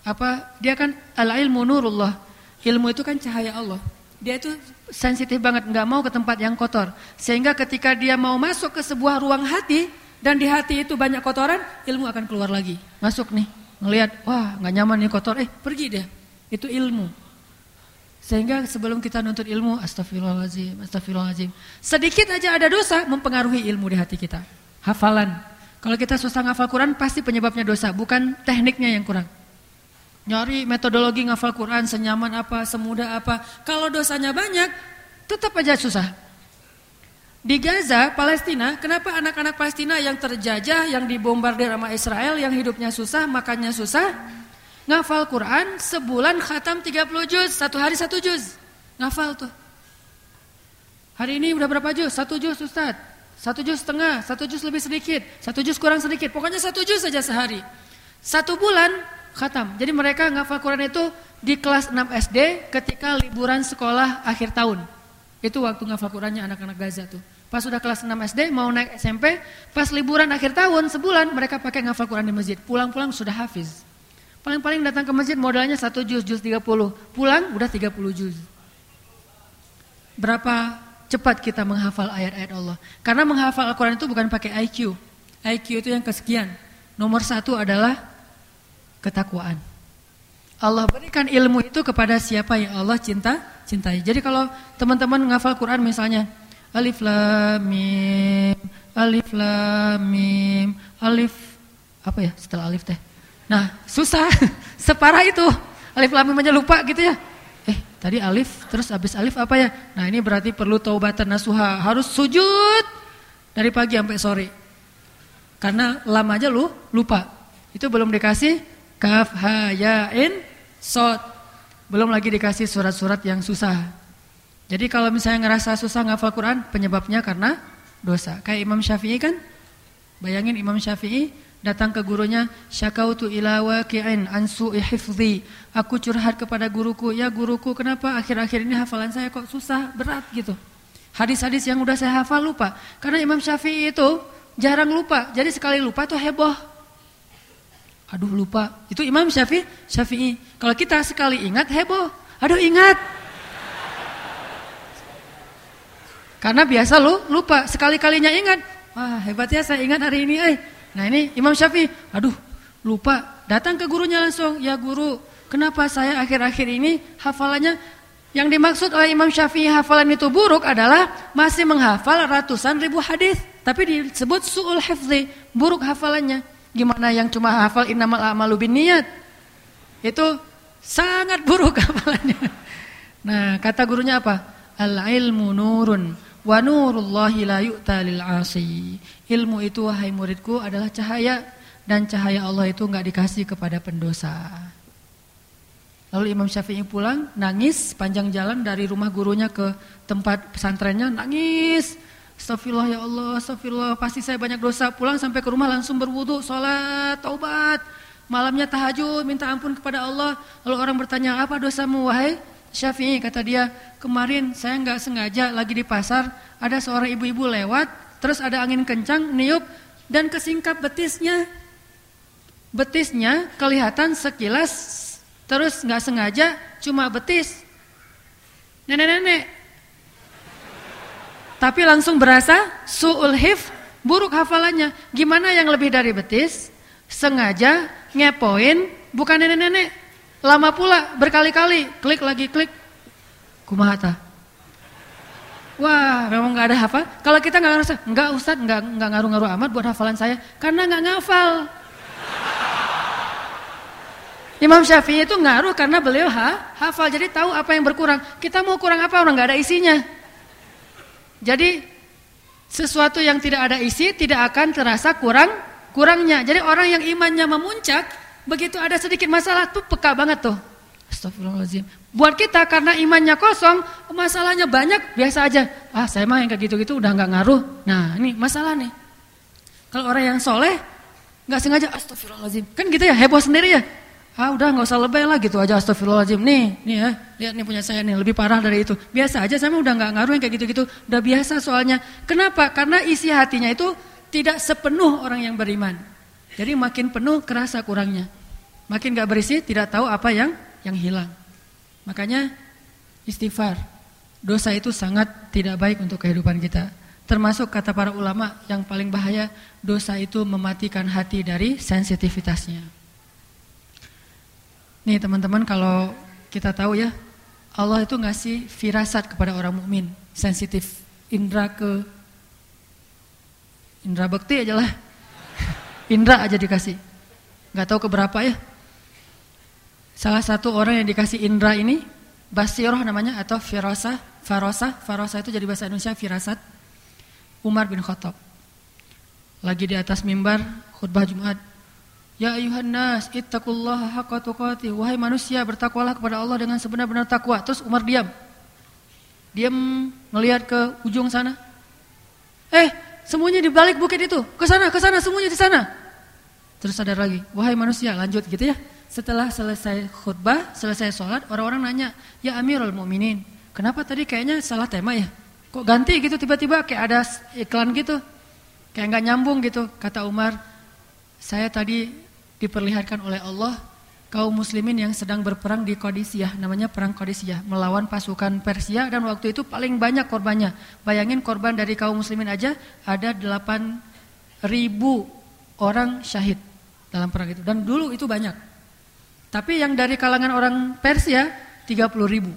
Speaker 1: apa? Dia kan al ilmu nurullah. Ilmu itu kan cahaya Allah. Dia itu sensitif banget, nggak mau ke tempat yang kotor. Sehingga ketika dia mau masuk ke sebuah ruang hati, dan di hati itu banyak kotoran, ilmu akan keluar lagi. Masuk nih, ngelihat, wah nggak nyaman nih kotor, eh pergi dia. Itu ilmu. Sehingga sebelum kita nuntut ilmu, astagfirullahaladzim, astagfirullahaladzim. Sedikit aja ada dosa mempengaruhi ilmu di hati kita. Hafalan. Kalau kita susah ngafal Quran, pasti penyebabnya dosa, bukan tekniknya yang kurang. Nyari metodologi ngafal Quran senyaman apa, semudah apa. Kalau dosanya banyak, tetap aja susah. Di Gaza, Palestina, kenapa anak-anak Palestina yang terjajah, yang dibombardir sama Israel, yang hidupnya susah, makannya susah, ngafal Quran sebulan khatam 30 juz, satu hari satu juz. Ngafal tuh. Hari ini udah berapa juz? Satu juz Ustaz. Satu juz setengah, satu juz lebih sedikit, satu juz kurang sedikit. Pokoknya satu juz saja sehari. Satu bulan khatam. Jadi mereka ngafal Quran itu di kelas 6 SD ketika liburan sekolah akhir tahun. Itu waktu ngafal Qurannya anak-anak Gaza tuh. Pas sudah kelas 6 SD mau naik SMP, pas liburan akhir tahun sebulan mereka pakai ngafal Quran di masjid. Pulang-pulang sudah hafiz. Paling-paling datang ke masjid modalnya satu juz, juz 30. Pulang udah 30 juz. Berapa cepat kita menghafal ayat-ayat Allah. Karena menghafal Al-Quran itu bukan pakai IQ. IQ itu yang kesekian. Nomor satu adalah ketakwaan. Allah berikan ilmu itu kepada siapa yang Allah cinta cintai. Jadi kalau teman-teman ngafal Quran misalnya alif lam mim, alif lam mim, alif apa ya setelah alif teh. Nah, susah separah itu. Alif lam mim aja lupa gitu ya. Eh, tadi alif terus habis alif apa ya? Nah, ini berarti perlu taubatan nasuha, harus sujud dari pagi sampai sore. Karena lama aja lu lupa. Itu belum dikasih kaf ha ya belum lagi dikasih surat-surat yang susah. Jadi kalau misalnya ngerasa susah ngafal Quran, penyebabnya karena dosa. Kayak Imam Syafi'i kan? Bayangin Imam Syafi'i datang ke gurunya, syakautu ila waqi'in an su'i hifzi. Aku curhat kepada guruku, ya guruku kenapa akhir-akhir ini hafalan saya kok susah, berat gitu. Hadis-hadis yang udah saya hafal lupa. Karena Imam Syafi'i itu jarang lupa. Jadi sekali lupa tuh heboh. Aduh lupa. Itu Imam Syafi'i. Syafi'i. Kalau kita sekali ingat heboh. Aduh ingat. Karena biasa lu lupa. Sekali-kalinya ingat. Wah hebat ya saya ingat hari ini. Eh. Nah ini Imam Syafi'i. Aduh lupa. Datang ke gurunya langsung. Ya guru kenapa saya akhir-akhir ini hafalannya yang dimaksud oleh Imam Syafi'i hafalan itu buruk adalah masih menghafal ratusan ribu hadis, tapi disebut su'ul hifzi, buruk hafalannya. Gimana yang cuma hafal innamal a'malu binniyat? Itu sangat buruk hafalannya. Nah, kata gurunya apa? Al-ilmu nurun wa nurullahi la yu'ta lil 'asi. Ilmu itu wahai muridku adalah cahaya dan cahaya Allah itu enggak dikasih kepada pendosa. Lalu Imam Syafi'i pulang, nangis panjang jalan dari rumah gurunya ke tempat pesantrennya, nangis. Astagfirullah ya Allah, astagfirullah, pasti saya banyak dosa. Pulang sampai ke rumah langsung berwudu, sholat, taubat. Malamnya tahajud, minta ampun kepada Allah. Lalu orang bertanya, apa dosamu wahai Syafi'i? Kata dia, kemarin saya nggak sengaja lagi di pasar, ada seorang ibu-ibu lewat, terus ada angin kencang, niup, dan kesingkap betisnya. Betisnya kelihatan sekilas Terus nggak sengaja cuma betis. Nenek-nenek. Tapi langsung berasa su'ul hif, buruk hafalannya. Gimana yang lebih dari betis? Sengaja ngepoin bukan nenek-nenek. Lama pula berkali-kali, klik lagi klik. Kumahata. Wah, memang nggak ada hafal. Kalau kita nggak ngerasa, nggak Ustadz, nggak nggak ngaruh-ngaruh amat buat hafalan saya, karena nggak ngafal. Imam Syafi'i itu ngaruh karena beliau ha, hafal, jadi tahu apa yang berkurang. Kita mau kurang apa orang nggak ada isinya. Jadi sesuatu yang tidak ada isi tidak akan terasa kurang kurangnya. Jadi orang yang imannya memuncak, begitu ada sedikit masalah tuh peka banget tuh. Astagfirullahaladzim. Buat kita karena imannya kosong, masalahnya banyak, biasa aja. Ah saya mah yang kayak gitu-gitu udah nggak ngaruh. Nah ini masalah nih. Kalau orang yang soleh, nggak sengaja, astagfirullahaladzim. Kan gitu ya, heboh sendiri ya. Ah udah nggak usah lebay lah gitu aja astagfirullahaladzim nih nih ya lihat nih punya saya nih lebih parah dari itu biasa aja saya udah nggak ngaruh yang kayak gitu-gitu udah biasa soalnya kenapa karena isi hatinya itu tidak sepenuh orang yang beriman jadi makin penuh kerasa kurangnya makin nggak berisi tidak tahu apa yang yang hilang makanya istighfar dosa itu sangat tidak baik untuk kehidupan kita termasuk kata para ulama yang paling bahaya dosa itu mematikan hati dari sensitivitasnya Nih teman-teman kalau kita tahu ya Allah itu ngasih firasat kepada orang mukmin, sensitif, indra ke indra bekti aja lah. indra aja dikasih. Gak tahu keberapa ya. Salah satu orang yang dikasih indra ini Basiroh namanya atau firasah, farosah, farosah itu jadi bahasa Indonesia firasat. Umar bin Khattab. Lagi di atas mimbar khutbah Jumat Ya ayuhan nas, ittaqullaha haqqa tuqatih. Wahai manusia, bertakwalah kepada Allah dengan sebenar-benar takwa. Terus Umar diam. Diam melihat ke ujung sana. Eh, semuanya di balik bukit itu. Ke sana, ke sana, semuanya di sana. Terus sadar lagi, wahai manusia, lanjut gitu ya. Setelah selesai khutbah, selesai sholat, orang-orang nanya, ya Amirul Mukminin, kenapa tadi kayaknya salah tema ya? Kok ganti gitu tiba-tiba kayak ada iklan gitu, kayak nggak nyambung gitu. Kata Umar, saya tadi diperlihatkan oleh Allah kaum muslimin yang sedang berperang di Qadisiyah, namanya perang Qadisiyah, melawan pasukan Persia dan waktu itu paling banyak korbannya. Bayangin korban dari kaum muslimin aja ada 8 ribu orang syahid dalam perang itu dan dulu itu banyak. Tapi yang dari kalangan orang Persia 30 ribu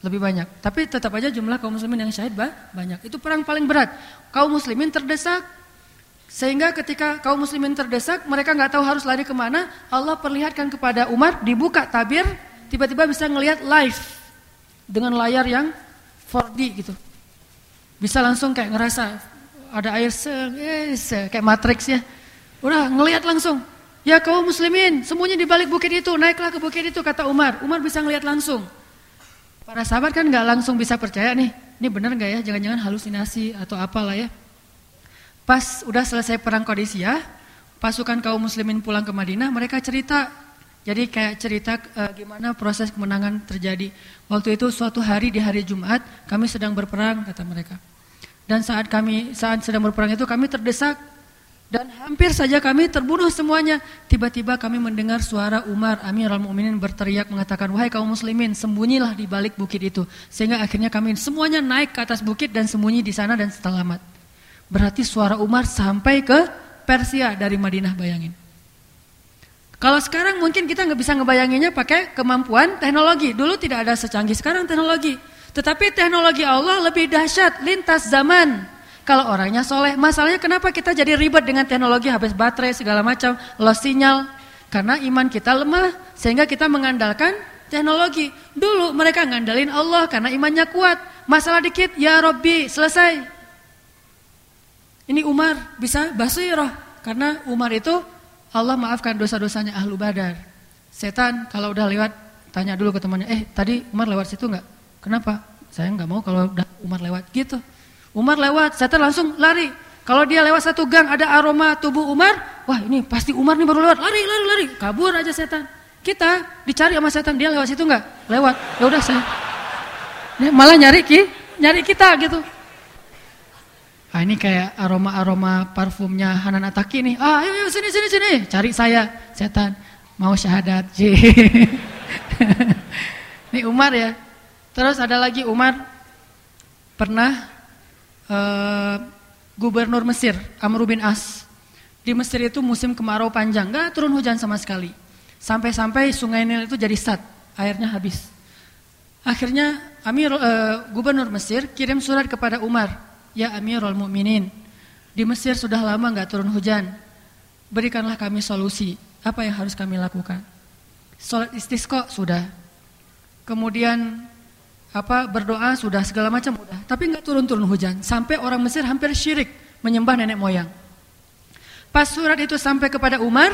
Speaker 1: lebih banyak. Tapi tetap aja jumlah kaum muslimin yang syahid banyak. Itu perang paling berat. Kaum muslimin terdesak, sehingga ketika kaum muslimin terdesak, mereka nggak tahu harus lari ke mana. Allah perlihatkan kepada Umar, dibuka tabir, tiba-tiba bisa ngelihat live dengan layar yang 4D gitu. Bisa langsung kayak ngerasa ada air se, eh, se kayak Matrix ya. Udah ngelihat langsung. Ya kaum muslimin, semuanya di balik bukit itu, naiklah ke bukit itu kata Umar. Umar bisa ngelihat langsung. Para sahabat kan nggak langsung bisa percaya nih, ini benar nggak ya? Jangan-jangan halusinasi atau apalah ya. Pas udah selesai perang Qadisiyah, pasukan kaum muslimin pulang ke Madinah, mereka cerita. Jadi kayak cerita e, gimana proses kemenangan terjadi. Waktu itu suatu hari di hari Jumat, kami sedang berperang kata mereka. Dan saat kami saat sedang berperang itu kami terdesak dan hampir saja kami terbunuh semuanya. Tiba-tiba kami mendengar suara Umar Amirul Mukminin berteriak mengatakan, "Wahai kaum muslimin, sembunyilah di balik bukit itu." Sehingga akhirnya kami semuanya naik ke atas bukit dan sembunyi di sana dan selamat. Berarti suara Umar sampai ke Persia dari Madinah, bayangin. Kalau sekarang mungkin kita nggak bisa ngebayanginnya pakai kemampuan teknologi. Dulu tidak ada secanggih sekarang teknologi. Tetapi teknologi Allah lebih dahsyat, lintas zaman. Kalau orangnya soleh, masalahnya kenapa kita jadi ribet dengan teknologi habis baterai segala macam, lost sinyal? Karena iman kita lemah, sehingga kita mengandalkan teknologi. Dulu mereka ngandalin Allah karena imannya kuat. Masalah dikit, ya Robbi, selesai. Ini Umar bisa basiroh. Karena Umar itu Allah maafkan dosa-dosanya ahlu badar. Setan kalau udah lewat, tanya dulu ke temannya, eh tadi Umar lewat situ nggak? Kenapa? Saya nggak mau kalau udah Umar lewat gitu. Umar lewat, setan langsung lari. Kalau dia lewat satu gang ada aroma tubuh Umar, wah ini pasti Umar nih baru lewat, lari lari lari, kabur aja setan. Kita dicari sama setan, dia lewat situ enggak? Lewat. Ya udah saya. Malah nyari ki, nyari kita gitu. Ah ini kayak aroma-aroma parfumnya Hanan Ataki nih. Ah ayo, ayo sini sini sini, cari saya setan. Mau syahadat. ini Umar ya. Terus ada lagi Umar pernah uh, gubernur Mesir, Amr bin As. Di Mesir itu musim kemarau panjang, nggak turun hujan sama sekali. Sampai-sampai sungai Nil itu jadi sat, airnya habis. Akhirnya Amir uh, gubernur Mesir kirim surat kepada Umar, "Ya Amirul Mukminin, di Mesir sudah lama nggak turun hujan. Berikanlah kami solusi. Apa yang harus kami lakukan?" Salat istisqa sudah. Kemudian apa berdoa sudah segala macam udah, tapi nggak turun-turun hujan sampai orang Mesir hampir syirik menyembah nenek moyang. Pas surat itu sampai kepada Umar,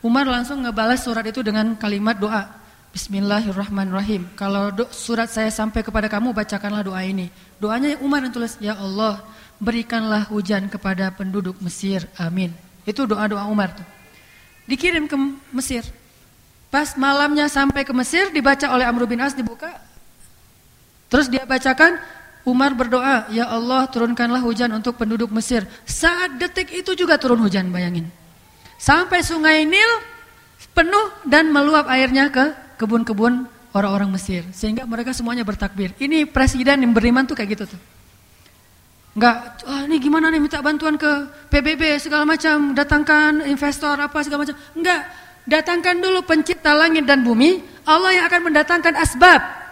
Speaker 1: Umar langsung ngebalas surat itu dengan kalimat doa. Bismillahirrahmanirrahim. Kalau do, surat saya sampai kepada kamu, bacakanlah doa ini. Doanya Umar yang tulis, Ya Allah, berikanlah hujan kepada penduduk Mesir. Amin. Itu doa-doa Umar tuh. Dikirim ke Mesir. Pas malamnya sampai ke Mesir, dibaca oleh Amr bin As, dibuka, Terus dia bacakan Umar berdoa, "Ya Allah, turunkanlah hujan untuk penduduk Mesir." Saat detik itu juga turun hujan, bayangin. Sampai sungai Nil penuh dan meluap airnya ke kebun-kebun orang-orang Mesir sehingga mereka semuanya bertakbir. Ini presiden yang beriman tuh kayak gitu tuh. Enggak, oh, ini gimana nih minta bantuan ke PBB segala macam, datangkan investor apa segala macam. Enggak, datangkan dulu pencipta langit dan bumi, Allah yang akan mendatangkan asbab.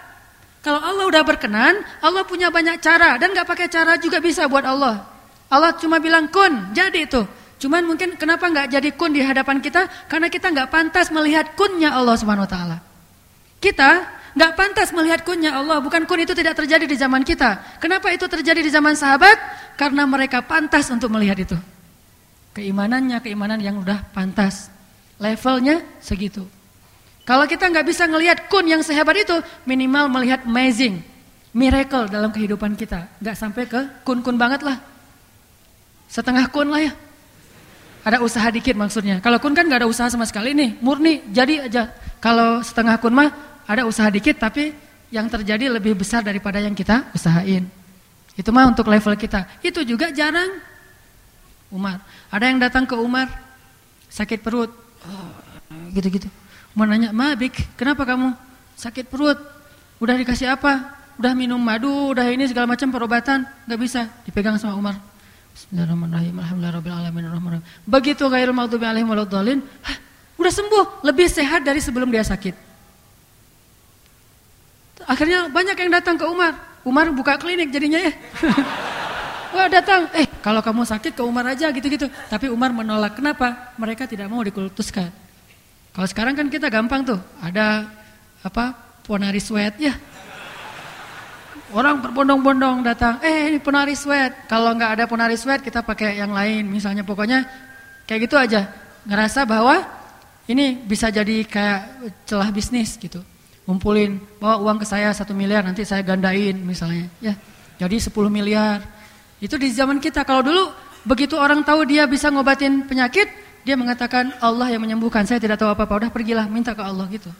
Speaker 1: Kalau Allah udah berkenan, Allah punya banyak cara dan nggak pakai cara juga bisa buat Allah. Allah cuma bilang kun, jadi itu. Cuman mungkin kenapa nggak jadi kun di hadapan kita? Karena kita nggak pantas melihat kunnya Allah Subhanahu Wa Taala. Kita nggak pantas melihat kunnya Allah. Bukan kun itu tidak terjadi di zaman kita. Kenapa itu terjadi di zaman sahabat? Karena mereka pantas untuk melihat itu. Keimanannya keimanan yang udah pantas. Levelnya segitu. Kalau kita nggak bisa ngelihat kun yang sehebat itu, minimal melihat amazing, miracle dalam kehidupan kita. Nggak sampai ke kun-kun banget lah. Setengah kun lah ya. Ada usaha dikit maksudnya. Kalau kun kan nggak ada usaha sama sekali nih, murni jadi aja. Kalau setengah kun mah ada usaha dikit tapi yang terjadi lebih besar daripada yang kita usahain. Itu mah untuk level kita. Itu juga jarang. Umar. Ada yang datang ke Umar sakit perut. gitu-gitu. Oh, Mau nanya, Mabik, kenapa kamu sakit perut? Udah dikasih apa? Udah minum madu, udah ini segala macam perobatan, nggak bisa. Dipegang sama Umar. Bismillahirrahmanirrahim. Alhamdulillahirabbil Begitu ghairul maghdubi alaihim waladdallin, udah sembuh, lebih sehat dari sebelum dia sakit. Akhirnya banyak yang datang ke Umar. Umar buka klinik jadinya ya. Wah datang, eh kalau kamu sakit ke Umar aja gitu-gitu. Tapi Umar menolak. Kenapa? Mereka tidak mau dikultuskan. Kalau sekarang kan kita gampang tuh, ada apa ponari sweat ya. Orang berbondong-bondong datang, eh ini ponari sweat. Kalau nggak ada ponari sweat kita pakai yang lain, misalnya pokoknya kayak gitu aja. Ngerasa bahwa ini bisa jadi kayak celah bisnis gitu. Ngumpulin, bawa uang ke saya satu miliar, nanti saya gandain misalnya. Ya, jadi 10 miliar. Itu di zaman kita. Kalau dulu begitu orang tahu dia bisa ngobatin penyakit, dia mengatakan Allah yang menyembuhkan. Saya tidak tahu apa-apa. Udah pergilah minta ke Allah gitu.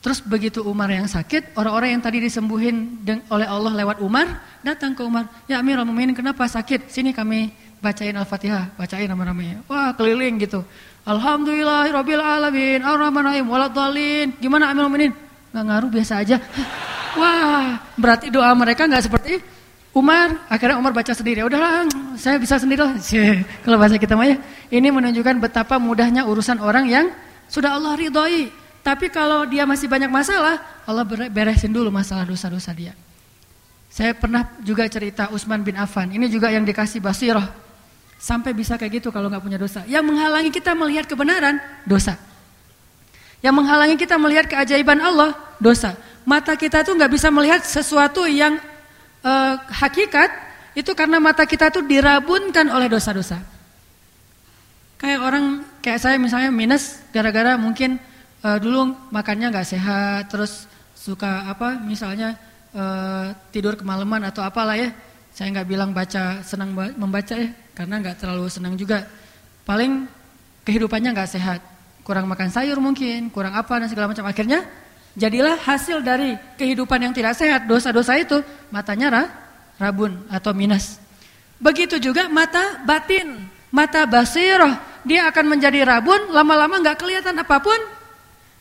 Speaker 1: Terus begitu Umar yang sakit, orang-orang yang tadi disembuhin oleh Allah lewat Umar, datang ke Umar. Ya Amirul Mukminin kenapa sakit? Sini kami bacain Al-Fatihah, bacain nama-namanya. Wah keliling gitu. Alhamdulillahirabbil alamin, arrahmanirrahim, waladdallin. Gimana Amirul Mukminin? Nggak ngaruh biasa aja. Wah, berarti doa mereka nggak seperti Umar. Akhirnya Umar baca sendiri. Ya udahlah, saya bisa sendiri lah. Kalau bahasa kita mah ya. Ini menunjukkan betapa mudahnya urusan orang yang sudah Allah ridhoi. Tapi kalau dia masih banyak masalah, Allah beresin dulu masalah dosa-dosa dia. Saya pernah juga cerita Utsman bin Affan. Ini juga yang dikasih basirah. Sampai bisa kayak gitu kalau nggak punya dosa. Yang menghalangi kita melihat kebenaran, dosa. Yang menghalangi kita melihat keajaiban Allah, dosa. Mata kita tuh nggak bisa melihat sesuatu yang uh, hakikat, itu karena mata kita tuh dirabunkan oleh dosa-dosa. Kayak orang, kayak saya misalnya minus gara-gara mungkin uh, dulu makannya nggak sehat, terus suka apa misalnya uh, tidur kemalaman atau apalah ya. Saya nggak bilang baca senang membaca ya, karena nggak terlalu senang juga. Paling kehidupannya nggak sehat, kurang makan sayur mungkin, kurang apa dan segala macam. Akhirnya jadilah hasil dari kehidupan yang tidak sehat, dosa-dosa itu matanya ra, rabun atau minus. Begitu juga mata batin, mata basirah, dia akan menjadi rabun, lama-lama nggak kelihatan apa pun,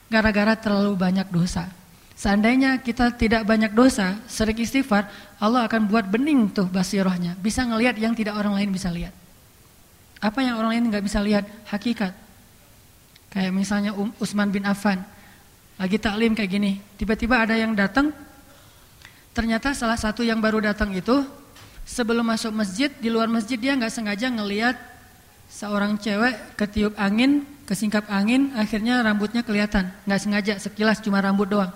Speaker 1: gara-gara terlalu banyak dosa. Seandainya kita tidak banyak dosa, sering istighfar, Allah akan buat bening tuh basirohnya. Bisa ngelihat yang tidak orang lain bisa lihat. Apa yang orang lain nggak bisa lihat? Hakikat. Kayak misalnya um, Utsman bin Affan. Lagi taklim kayak gini. Tiba-tiba ada yang datang. Ternyata salah satu yang baru datang itu. Sebelum masuk masjid, di luar masjid dia nggak sengaja ngelihat seorang cewek ketiup angin kesingkap angin, akhirnya rambutnya kelihatan. Nggak sengaja, sekilas cuma rambut doang.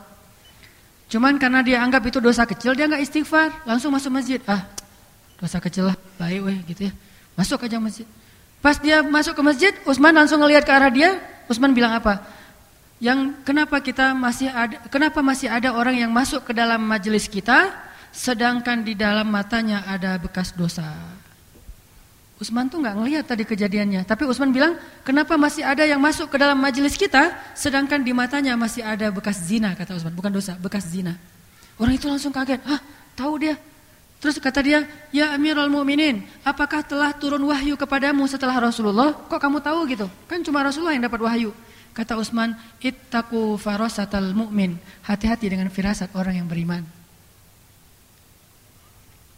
Speaker 1: Cuman karena dia anggap itu dosa kecil, dia nggak istighfar, langsung masuk masjid. Ah, dosa kecil lah, baik weh gitu ya. Masuk aja masjid. Pas dia masuk ke masjid, Usman langsung ngelihat ke arah dia. Usman bilang apa? Yang kenapa kita masih ada, kenapa masih ada orang yang masuk ke dalam majelis kita, sedangkan di dalam matanya ada bekas dosa. Usman tuh nggak ngelihat tadi kejadiannya, tapi Usman bilang, kenapa masih ada yang masuk ke dalam majelis kita, sedangkan di matanya masih ada bekas zina, kata Usman, bukan dosa, bekas zina. Orang itu langsung kaget, ah tahu dia. Terus kata dia, ya Amirul Mukminin, apakah telah turun wahyu kepadamu setelah Rasulullah? Kok kamu tahu gitu? Kan cuma Rasulullah yang dapat wahyu. Kata Usman, ittaku farasatal mu'min. Hati-hati dengan firasat orang yang beriman.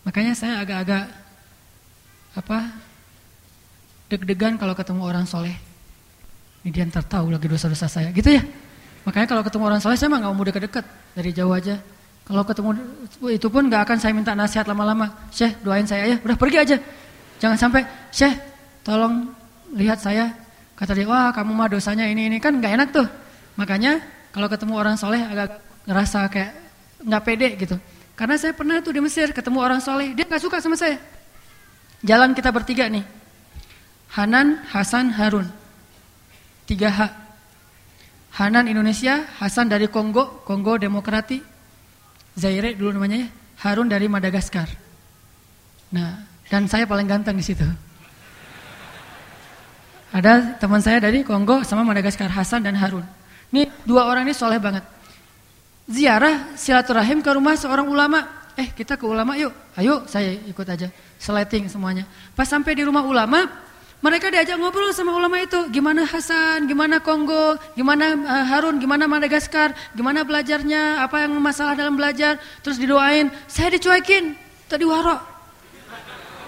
Speaker 1: Makanya saya agak-agak apa deg-degan kalau ketemu orang soleh. Ini dia ntar tahu lagi dosa-dosa saya, gitu ya. Makanya kalau ketemu orang soleh saya mah nggak mau deket-deket, dari jauh aja. Kalau ketemu itu pun nggak akan saya minta nasihat lama-lama. Syekh doain saya ya, udah pergi aja. Jangan sampai Syekh tolong lihat saya. Kata dia, wah kamu mah dosanya ini ini kan nggak enak tuh. Makanya kalau ketemu orang soleh agak ngerasa kayak nggak pede gitu. Karena saya pernah tuh di Mesir ketemu orang soleh, dia nggak suka sama saya. Jalan kita bertiga nih, Hanan, Hasan, Harun. Tiga H. Hanan Indonesia, Hasan dari Kongo, Kongo Demokrati. Zaire dulu namanya ya. Harun dari Madagaskar. Nah, dan saya paling ganteng di situ. Ada teman saya dari Kongo sama Madagaskar, Hasan dan Harun. Ini dua orang ini soleh banget. Ziarah silaturahim ke rumah seorang ulama. Eh kita ke ulama yuk, ayo saya ikut aja. Seleting semuanya. Pas sampai di rumah ulama, mereka diajak ngobrol sama ulama itu, gimana Hasan, gimana Kongo, gimana uh, Harun, gimana Madagaskar, gimana belajarnya, apa yang masalah dalam belajar, terus didoain. Saya dicuekin, tadi waro.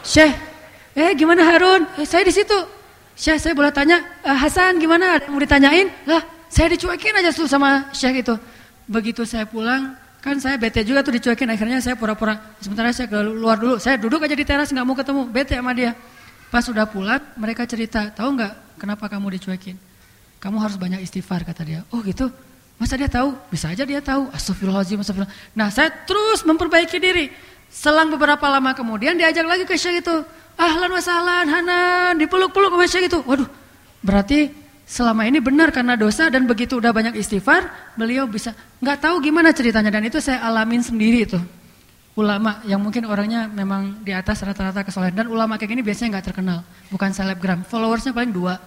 Speaker 1: Syekh, eh gimana Harun? Eh, saya di situ. Syekh, saya boleh tanya, uh, Hasan gimana? Ada mau ditanyain? Lah, saya dicuekin aja tuh sama Syekh itu. Begitu saya pulang, kan saya bete juga tuh dicuekin. Akhirnya saya pura-pura, sementara saya keluar dulu. Saya duduk aja di teras, nggak mau ketemu, bete sama dia. Pas sudah pulang, mereka cerita, tahu nggak kenapa kamu dicuekin? Kamu harus banyak istighfar, kata dia. Oh gitu? Masa dia tahu? Bisa aja dia tahu. Astagfirullahaladzim, astagfirullah. Nah saya terus memperbaiki diri. Selang beberapa lama kemudian diajak lagi ke syekh itu. Ahlan wa sahlan, Hanan, dipeluk-peluk sama syekh itu. Waduh, berarti selama ini benar karena dosa dan begitu udah banyak istighfar, beliau bisa nggak tahu gimana ceritanya dan itu saya alamin sendiri itu. Ulama yang mungkin orangnya memang di atas rata-rata kesolehan dan ulama kayak gini biasanya nggak terkenal, bukan selebgram, followersnya paling dua.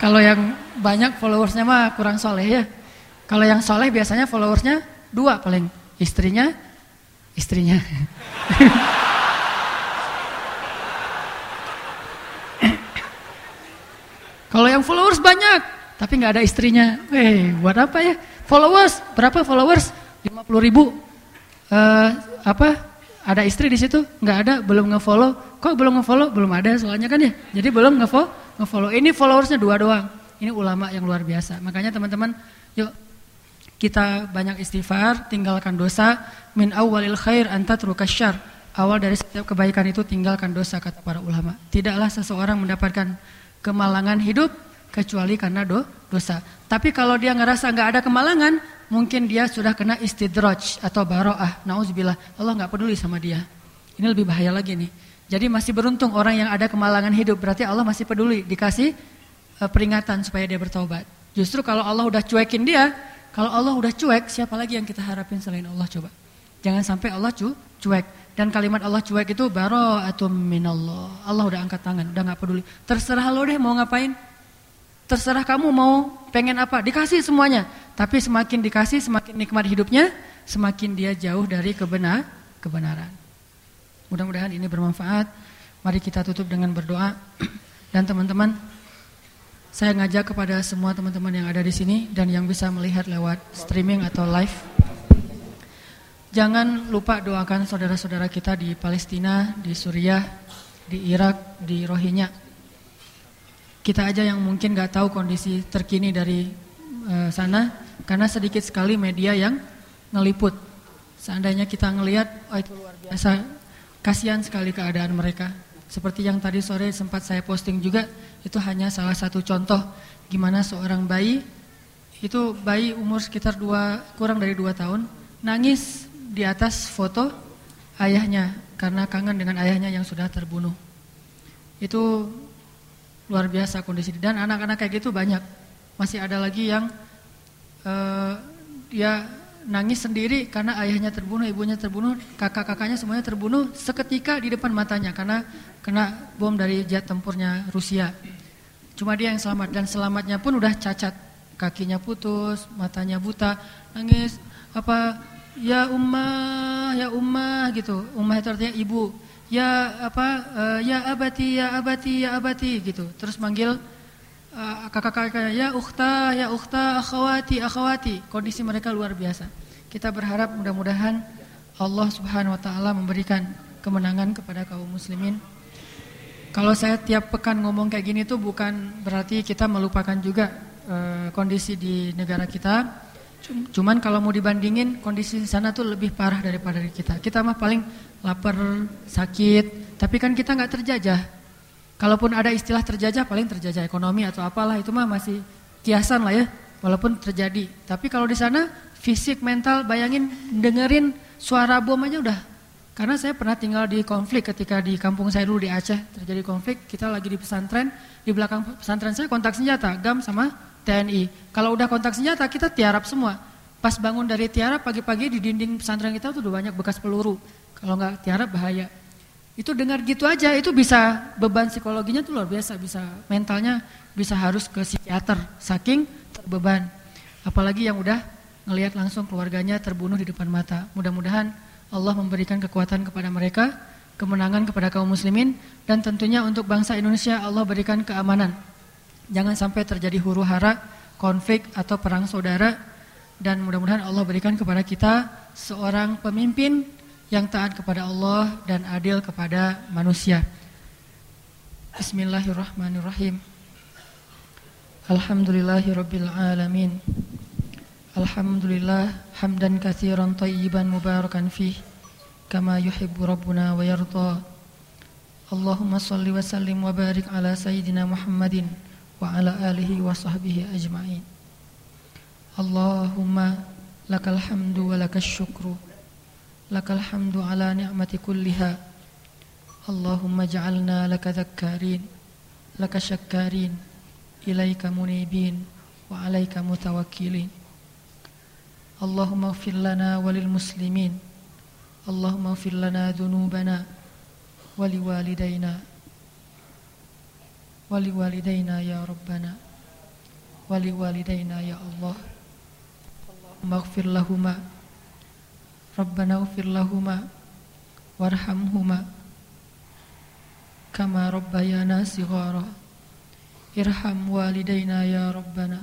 Speaker 1: Kalau yang banyak followersnya mah kurang soleh ya. Kalau yang soleh biasanya followersnya dua paling, istrinya, istrinya. Kalau yang followers banyak, tapi nggak ada istrinya, eh buat apa ya? Followers berapa followers? 50 ribu. Uh, apa? Ada istri di situ? Nggak ada, belum ngefollow. Kok belum ngefollow? Belum ada soalnya kan ya. Jadi belum ngefollow. Ngefollow. Ini followersnya dua doang. Ini ulama yang luar biasa. Makanya teman-teman, yuk kita banyak istighfar, tinggalkan dosa. Min awalil khair anta syar. Awal dari setiap kebaikan itu tinggalkan dosa kata para ulama. Tidaklah seseorang mendapatkan kemalangan hidup kecuali karena do, dosa. Tapi kalau dia ngerasa nggak ada kemalangan, mungkin dia sudah kena istidraj atau baroah. Nauzubillah, Allah nggak peduli sama dia. Ini lebih bahaya lagi nih. Jadi masih beruntung orang yang ada kemalangan hidup, berarti Allah masih peduli, dikasih uh, peringatan supaya dia bertobat. Justru kalau Allah udah cuekin dia, kalau Allah udah cuek, siapa lagi yang kita harapin selain Allah coba? Jangan sampai Allah cu cuek. Dan kalimat Allah cuek itu bara'atum minallah. Allah udah angkat tangan, udah nggak peduli. Terserah lo deh mau ngapain. Terserah kamu mau pengen apa, dikasih semuanya. Tapi semakin dikasih, semakin nikmat hidupnya, semakin dia jauh dari kebenar, kebenaran. Mudah-mudahan ini bermanfaat. Mari kita tutup dengan berdoa. Dan teman-teman, saya ngajak kepada semua teman-teman yang ada di sini dan yang bisa melihat lewat streaming atau live Jangan lupa doakan saudara-saudara kita di Palestina, di Suriah, di Irak, di Rohingya. Kita aja yang mungkin gak tahu kondisi terkini dari uh, sana, karena sedikit sekali media yang ngeliput. Seandainya kita ngelihat, oh itu luar biasa, kasihan sekali keadaan mereka. Seperti yang tadi sore sempat saya posting juga, itu hanya salah satu contoh gimana seorang bayi, itu bayi umur sekitar dua, kurang dari dua tahun, nangis di atas foto ayahnya karena kangen dengan ayahnya yang sudah terbunuh. Itu luar biasa kondisi dan anak-anak kayak gitu banyak. Masih ada lagi yang uh, dia nangis sendiri karena ayahnya terbunuh, ibunya terbunuh, kakak-kakaknya semuanya terbunuh seketika di depan matanya karena kena bom dari jet tempurnya Rusia. Cuma dia yang selamat dan selamatnya pun udah cacat, kakinya putus, matanya buta, nangis apa ya ummah, ya ummah gitu. Ummah itu artinya ibu. Ya apa? Uh, ya abati, ya abati, ya abati gitu. Terus manggil uh, kakak-kakaknya, ya ukhta, ya ukhta, akhwati, akhwati. Kondisi mereka luar biasa. Kita berharap mudah-mudahan Allah Subhanahu wa taala memberikan kemenangan kepada kaum muslimin. Kalau saya tiap pekan ngomong kayak gini tuh bukan berarti kita melupakan juga uh, kondisi di negara kita Cuman kalau mau dibandingin kondisi di sana tuh lebih parah daripada kita. Kita mah paling lapar, sakit, tapi kan kita nggak terjajah. Kalaupun ada istilah terjajah, paling terjajah ekonomi atau apalah itu mah masih kiasan lah ya, walaupun terjadi. Tapi kalau di sana fisik, mental, bayangin dengerin suara bom aja udah. Karena saya pernah tinggal di konflik ketika di kampung saya dulu di Aceh terjadi konflik, kita lagi di pesantren, di belakang pesantren saya kontak senjata, GAM sama TNI. Kalau udah kontak senjata kita tiarap semua. Pas bangun dari tiarap pagi-pagi di dinding pesantren kita tuh udah banyak bekas peluru. Kalau nggak tiarap bahaya. Itu dengar gitu aja itu bisa beban psikologinya tuh luar biasa, bisa mentalnya bisa harus ke psikiater saking terbeban. Apalagi yang udah ngelihat langsung keluarganya terbunuh di depan mata. Mudah-mudahan Allah memberikan kekuatan kepada mereka, kemenangan kepada kaum muslimin dan tentunya untuk bangsa Indonesia Allah berikan keamanan. Jangan sampai terjadi huru hara, konflik atau perang saudara dan mudah-mudahan Allah berikan kepada kita seorang pemimpin yang taat kepada Allah dan adil kepada manusia. Bismillahirrahmanirrahim. Alhamdulillahirabbil alamin. Alhamdulillah hamdan katsiran thayyiban mubarakan fih kama yuhibbu rabbuna wa yarda. Allahumma shalli wa sallim wa barik ala sayyidina Muhammadin wa ala alihi wa sahbihi ajma'in. Allahumma lakal hamdu wa lakal syukru lakal hamdu ala ni'mati kulliha. Allahumma ja'alna laka dhakkarin laka syakkarin ilaika munibin wa alaika mutawakkilin. Allahumma ighfir lana walil muslimin. Allahumma ighfir lana dhunubana wa liwalidayna wa liwalidayna ya rabbana wa liwalidayna ya Allah. Allahumma ighfir lahumma ربنا اغفر لهما وارحمهما كما ربيانا صغارا ارحم والدينا يا ربنا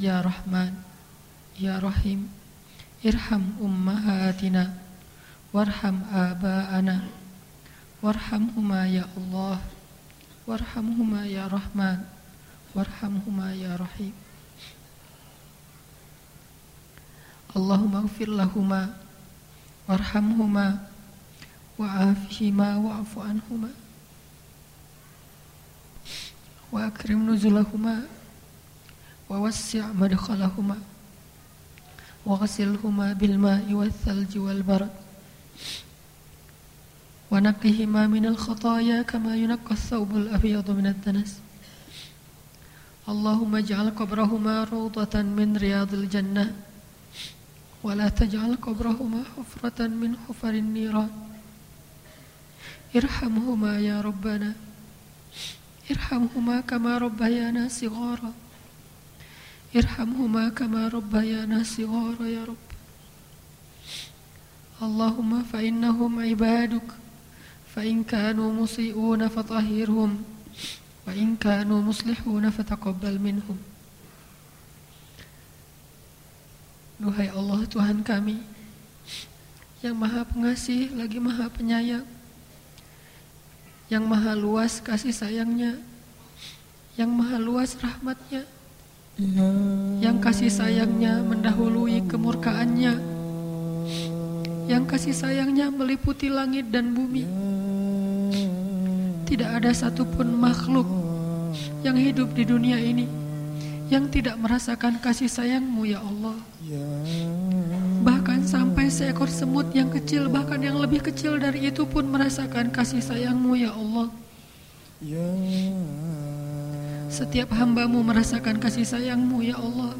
Speaker 1: يا رحمن يا رحيم ارحم أمهاتنا وارحم آباءنا وارحمهما يا الله وارحمهما يا رحمن وارحمهما يا رحيم اللهم اغفر لهما وارحمهما وعافهما واعف عنهما وأكرم نزلهما ووسع مدخلهما وغسلهما بالماء والثلج والبرد ونقهما من الخطايا كما ينقى الثوب الأبيض من الدنس. اللهم اجعل قبرهما روضة من رياض الجنة. ولا تجعل قبرهما حفرة من حفر النيران. ارحمهما يا ربنا. ارحمهما كما ربيانا صغارا. ارحمهما كما ربيانا صغارا يا رب. اللهم فإنهم عبادك. فإن كانوا مسيئون فطهرهم. وإن كانوا مصلحون فتقبل منهم. Duhai Allah Tuhan kami Yang maha pengasih lagi maha penyayang Yang maha luas kasih sayangnya Yang maha luas rahmatnya Yang kasih sayangnya mendahului kemurkaannya Yang kasih sayangnya meliputi langit dan bumi. Tidak ada satupun makhluk yang hidup di dunia ini yang tidak merasakan kasih sayangmu ya Allah. Bahkan sampai seekor semut yang kecil, bahkan yang lebih kecil dari itu pun merasakan kasih sayangmu ya Allah. Setiap hambamu merasakan kasih sayangmu ya Allah.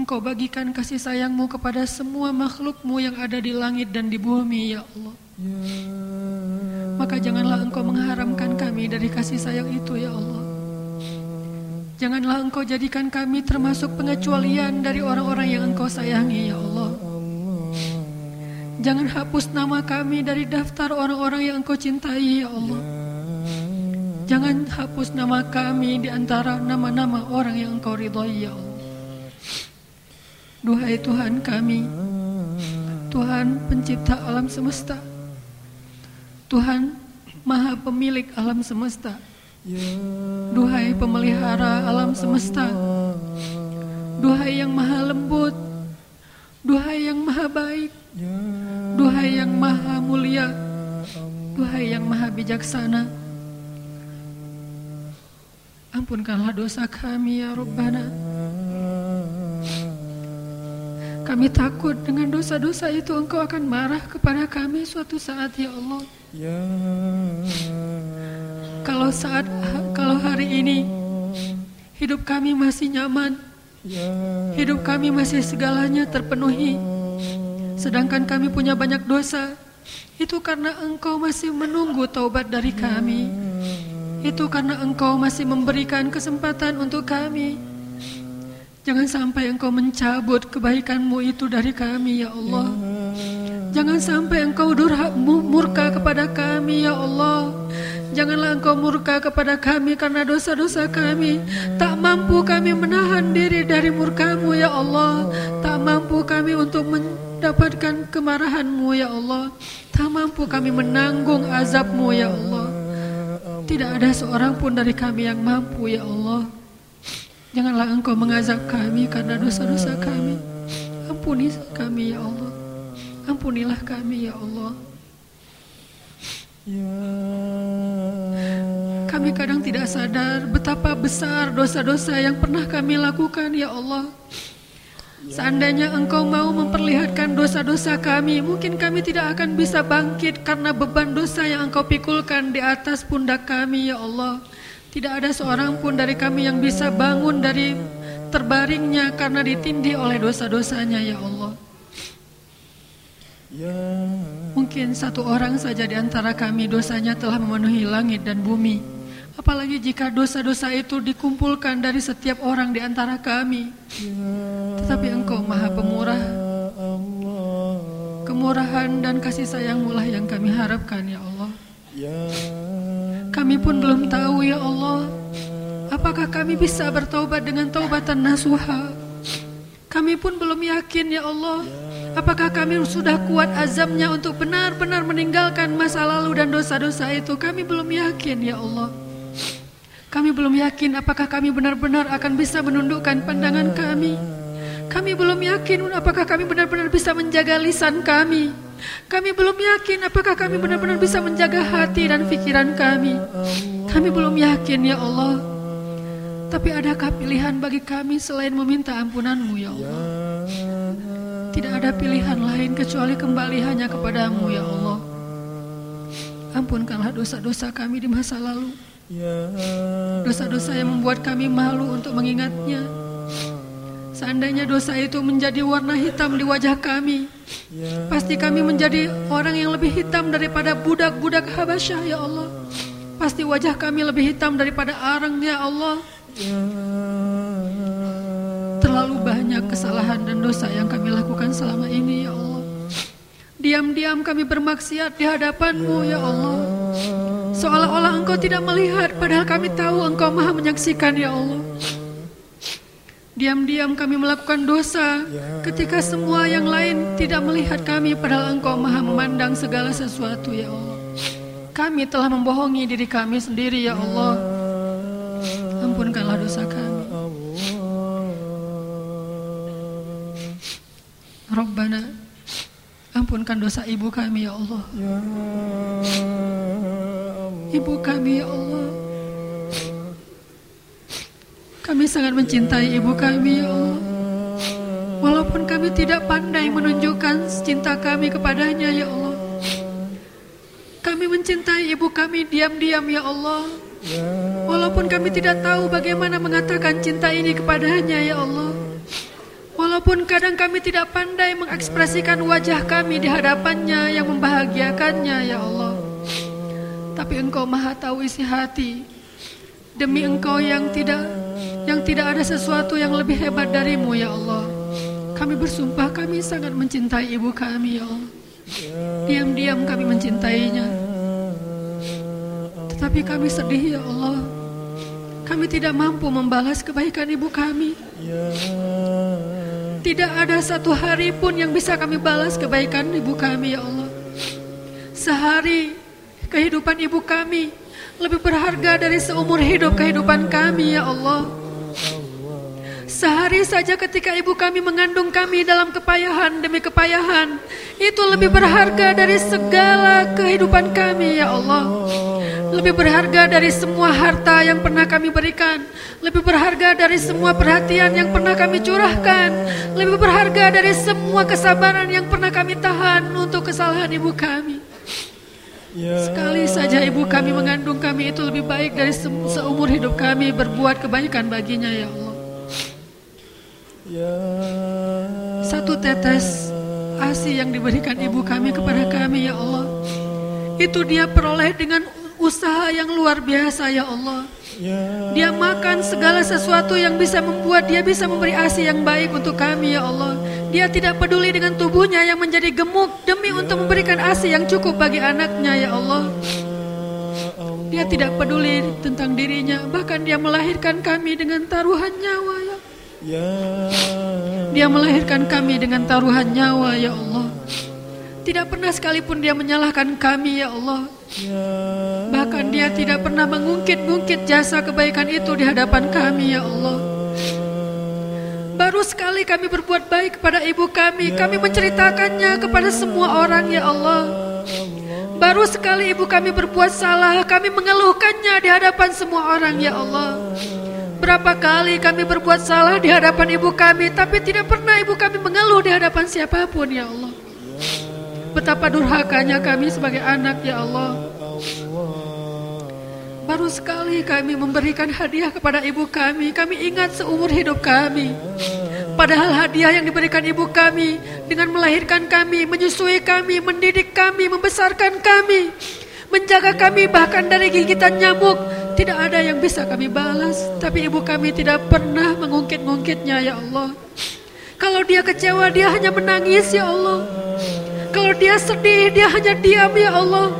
Speaker 1: Engkau bagikan kasih sayangmu kepada semua makhlukmu yang ada di langit dan di bumi ya Allah. Maka janganlah engkau mengharamkan kami dari kasih sayang itu ya Allah. Janganlah engkau jadikan kami termasuk pengecualian dari orang-orang yang engkau sayangi ya Allah. Jangan hapus nama kami dari daftar orang-orang yang engkau cintai ya Allah. Jangan hapus nama kami di antara nama-nama orang yang engkau ridhoi ya Allah. Duhai Tuhan kami, Tuhan pencipta alam semesta, Tuhan maha pemilik alam semesta, Duhai pemelihara alam semesta. Duhai yang maha lembut. Duhai yang maha baik. Duhai yang maha mulia. Duhai yang maha bijaksana. Ampunkanlah dosa kami ya Rabbana. Kami takut dengan dosa-dosa itu. Engkau akan marah kepada kami suatu saat ya Allah kalau saat kalau hari ini hidup kami masih nyaman, hidup kami masih segalanya terpenuhi, sedangkan kami punya banyak dosa, itu karena Engkau masih menunggu taubat dari kami. Itu karena Engkau masih memberikan kesempatan untuk kami. Jangan sampai Engkau mencabut kebaikanmu itu dari kami, ya Allah. Jangan sampai engkau durhak murka kepada kami ya Allah. Janganlah engkau murka kepada kami karena dosa-dosa kami. Tak mampu kami menahan diri dari murkamu ya Allah. Tak mampu kami untuk mendapatkan kemarahanmu ya Allah. Tak mampu kami menanggung azabmu ya Allah. Tidak ada seorang pun dari kami yang mampu ya Allah. Janganlah engkau mengazab kami karena dosa-dosa kami. Ampuni kami ya Allah Ampunilah kami ya Allah. Kami kadang tidak sadar betapa besar dosa-dosa yang pernah kami lakukan ya Allah. Seandainya engkau mau memperlihatkan dosa-dosa kami, mungkin kami tidak akan bisa bangkit karena beban dosa yang engkau pikulkan di atas pundak kami ya Allah. Tidak ada seorang pun dari kami yang bisa bangun dari terbaringnya karena ditindih oleh dosa-dosanya ya Allah. Mungkin satu orang saja di antara kami dosanya telah memenuhi langit dan bumi. Apalagi jika dosa-dosa itu dikumpulkan dari setiap orang di antara kami. Tetapi Engkau Maha Pemurah. Kemurahan dan kasih sayangmu lah yang kami harapkan ya Allah. Kami pun belum tahu ya Allah, apakah kami bisa bertobat dengan taubatan nasuha? Kami pun belum yakin ya Allah, apakah kami sudah kuat azamnya untuk benar-benar meninggalkan masa lalu dan dosa-dosa itu? Kami belum yakin ya Allah. Kami belum yakin apakah kami benar-benar akan bisa menundukkan pandangan kami. Kami belum yakin apakah kami benar-benar bisa menjaga lisan kami. Kami belum yakin apakah kami benar-benar bisa menjaga hati dan pikiran kami. Kami belum yakin ya Allah. Tapi adakah pilihan bagi kami selain meminta ampunanmu ya Allah? Tidak ada pilihan lain kecuali kembali hanya kepadamu ya Allah. Ampunkanlah dosa-dosa kami di masa lalu. Dosa-dosa yang membuat kami malu untuk mengingatnya. Seandainya dosa itu menjadi warna hitam di wajah kami, pasti kami menjadi orang yang lebih hitam daripada budak-budak Habasyah ya Allah. Pasti wajah kami lebih hitam daripada arang ya Allah. Terlalu banyak kesalahan dan dosa yang kami lakukan selama ini ya Allah. Diam-diam kami bermaksiat di hadapanmu ya Allah. Seolah-olah engkau tidak melihat padahal kami tahu engkau maha menyaksikan ya Allah. Diam-diam kami melakukan dosa ketika semua yang lain tidak melihat kami padahal engkau maha memandang segala sesuatu ya Allah. Kami telah membohongi diri kami sendiri ya Allah. Ampunkanlah dosa kami. Rabbana ampunkan dosa ibu kami ya Allah. Ibu kami ya Allah. Kami sangat mencintai ibu kami, ya Allah. Walaupun kami tidak pandai menunjukkan cinta kami kepadanya, ya Allah. Kami mencintai ibu kami diam-diam, ya Allah. Walaupun kami tidak tahu bagaimana mengatakan cinta ini kepadanya, ya Allah. Walaupun kadang kami tidak pandai mengekspresikan wajah kami di hadapannya yang membahagiakannya, ya Allah. Tapi Engkau Maha Tahu isi hati. Demi Engkau yang tidak yang tidak ada sesuatu yang lebih hebat darimu ya Allah. Kami bersumpah kami sangat mencintai ibu kami ya Allah. Diam-diam kami mencintainya. Tetapi kami sedih ya Allah. Kami tidak mampu membalas kebaikan ibu kami. Tidak ada satu hari pun yang bisa kami balas kebaikan ibu kami ya Allah. Sehari kehidupan ibu kami lebih berharga dari seumur hidup kehidupan kami ya Allah. Sehari saja ketika ibu kami mengandung kami dalam kepayahan demi kepayahan, itu lebih berharga dari segala kehidupan kami, ya Allah. Lebih berharga dari semua harta yang pernah kami berikan, lebih berharga dari semua perhatian yang pernah kami curahkan, lebih berharga dari semua kesabaran yang pernah kami tahan untuk kesalahan ibu kami. Sekali saja ibu kami mengandung kami itu lebih baik dari se seumur hidup kami berbuat kebaikan baginya ya Allah. Satu tetes ASI yang diberikan ibu kami kepada kami ya Allah. Itu dia peroleh dengan usaha yang luar biasa ya Allah. Dia makan segala sesuatu yang bisa membuat dia bisa memberi ASI yang baik untuk kami ya Allah. Dia tidak peduli dengan tubuhnya yang menjadi gemuk demi untuk memberikan ASI yang cukup bagi anaknya ya Allah. Dia tidak peduli tentang dirinya, bahkan dia melahirkan kami dengan taruhan nyawa ya dia melahirkan kami dengan taruhan nyawa, ya Allah. Tidak pernah sekalipun dia menyalahkan kami, ya Allah. Bahkan dia tidak pernah mengungkit-ungkit jasa kebaikan itu di hadapan kami, ya Allah. Baru sekali kami berbuat baik kepada ibu kami, kami menceritakannya kepada semua orang, ya Allah. Baru sekali ibu kami berbuat salah, kami mengeluhkannya di hadapan semua orang, ya Allah. Berapa kali kami berbuat salah di hadapan ibu kami, tapi tidak pernah ibu kami mengeluh di hadapan siapa pun, ya Allah. Betapa durhakanya kami sebagai anak, ya Allah. Baru sekali kami memberikan hadiah kepada ibu kami. Kami ingat seumur hidup kami. Padahal hadiah yang diberikan ibu kami dengan melahirkan kami, menyusui kami, mendidik kami, membesarkan kami, menjaga kami bahkan dari gigitan nyamuk. Tidak ada yang bisa kami balas. Tapi ibu kami tidak pernah mengungkit-ungkitnya ya Allah. Kalau dia kecewa dia hanya menangis ya Allah. Kalau dia sedih dia hanya diam ya Allah.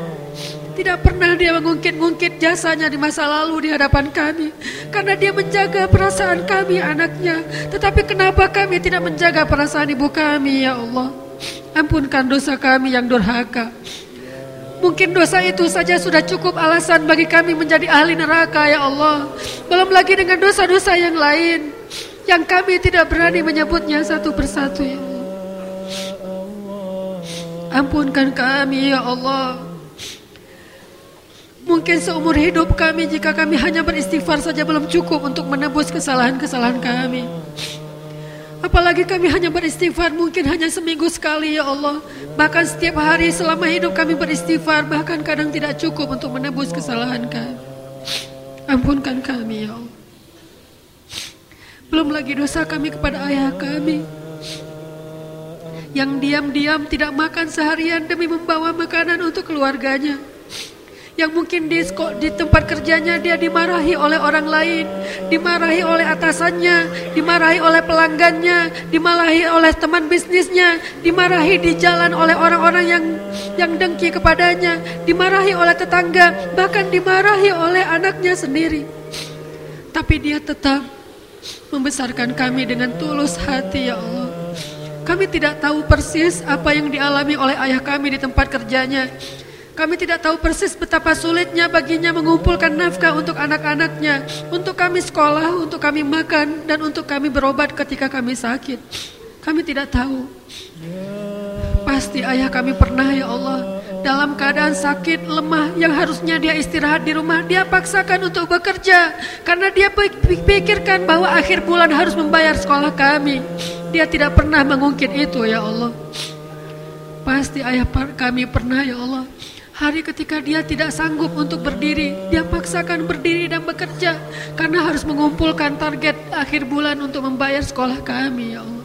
Speaker 1: Tidak pernah dia mengungkit-ungkit jasanya di masa lalu di hadapan kami. Karena dia menjaga perasaan kami anaknya. Tetapi kenapa kami tidak menjaga perasaan ibu kami ya Allah. Ampunkan dosa kami yang durhaka. Mungkin dosa itu saja sudah cukup alasan bagi kami menjadi ahli neraka ya Allah. Belum lagi dengan dosa-dosa yang lain. Yang kami tidak berani menyebutnya satu persatu ya Allah. Ampunkan kami ya Allah. Mungkin seumur hidup kami jika kami hanya beristighfar saja belum cukup untuk menebus kesalahan-kesalahan kami. Apalagi kami hanya beristighfar mungkin hanya seminggu sekali ya Allah. Bahkan setiap hari selama hidup kami beristighfar bahkan kadang tidak cukup untuk menebus kesalahan kami. Ampunkan kami ya Allah. Belum lagi dosa kami kepada ayah kami. Yang diam-diam tidak makan seharian demi membawa makanan untuk keluarganya yang mungkin di, di tempat kerjanya dia dimarahi oleh orang lain, dimarahi oleh atasannya, dimarahi oleh pelanggannya, dimarahi oleh teman bisnisnya, dimarahi di jalan oleh orang-orang yang yang dengki kepadanya, dimarahi oleh tetangga, bahkan dimarahi oleh anaknya sendiri. Tapi dia tetap membesarkan kami dengan tulus hati ya Allah. Kami tidak tahu persis apa yang dialami oleh ayah kami di tempat kerjanya. Kami tidak tahu persis betapa sulitnya baginya mengumpulkan nafkah untuk anak-anaknya, untuk kami sekolah, untuk kami makan, dan untuk kami berobat ketika kami sakit. Kami tidak tahu. Pasti ayah kami pernah ya Allah dalam keadaan sakit, lemah yang harusnya dia istirahat di rumah, dia paksakan untuk bekerja karena dia pikirkan bahwa akhir bulan harus membayar sekolah kami. Dia tidak pernah mengungkit itu ya Allah. Pasti ayah kami pernah ya Allah Hari ketika dia tidak sanggup untuk berdiri, dia paksakan berdiri dan bekerja karena harus mengumpulkan target akhir bulan untuk membayar sekolah kami, ya Allah.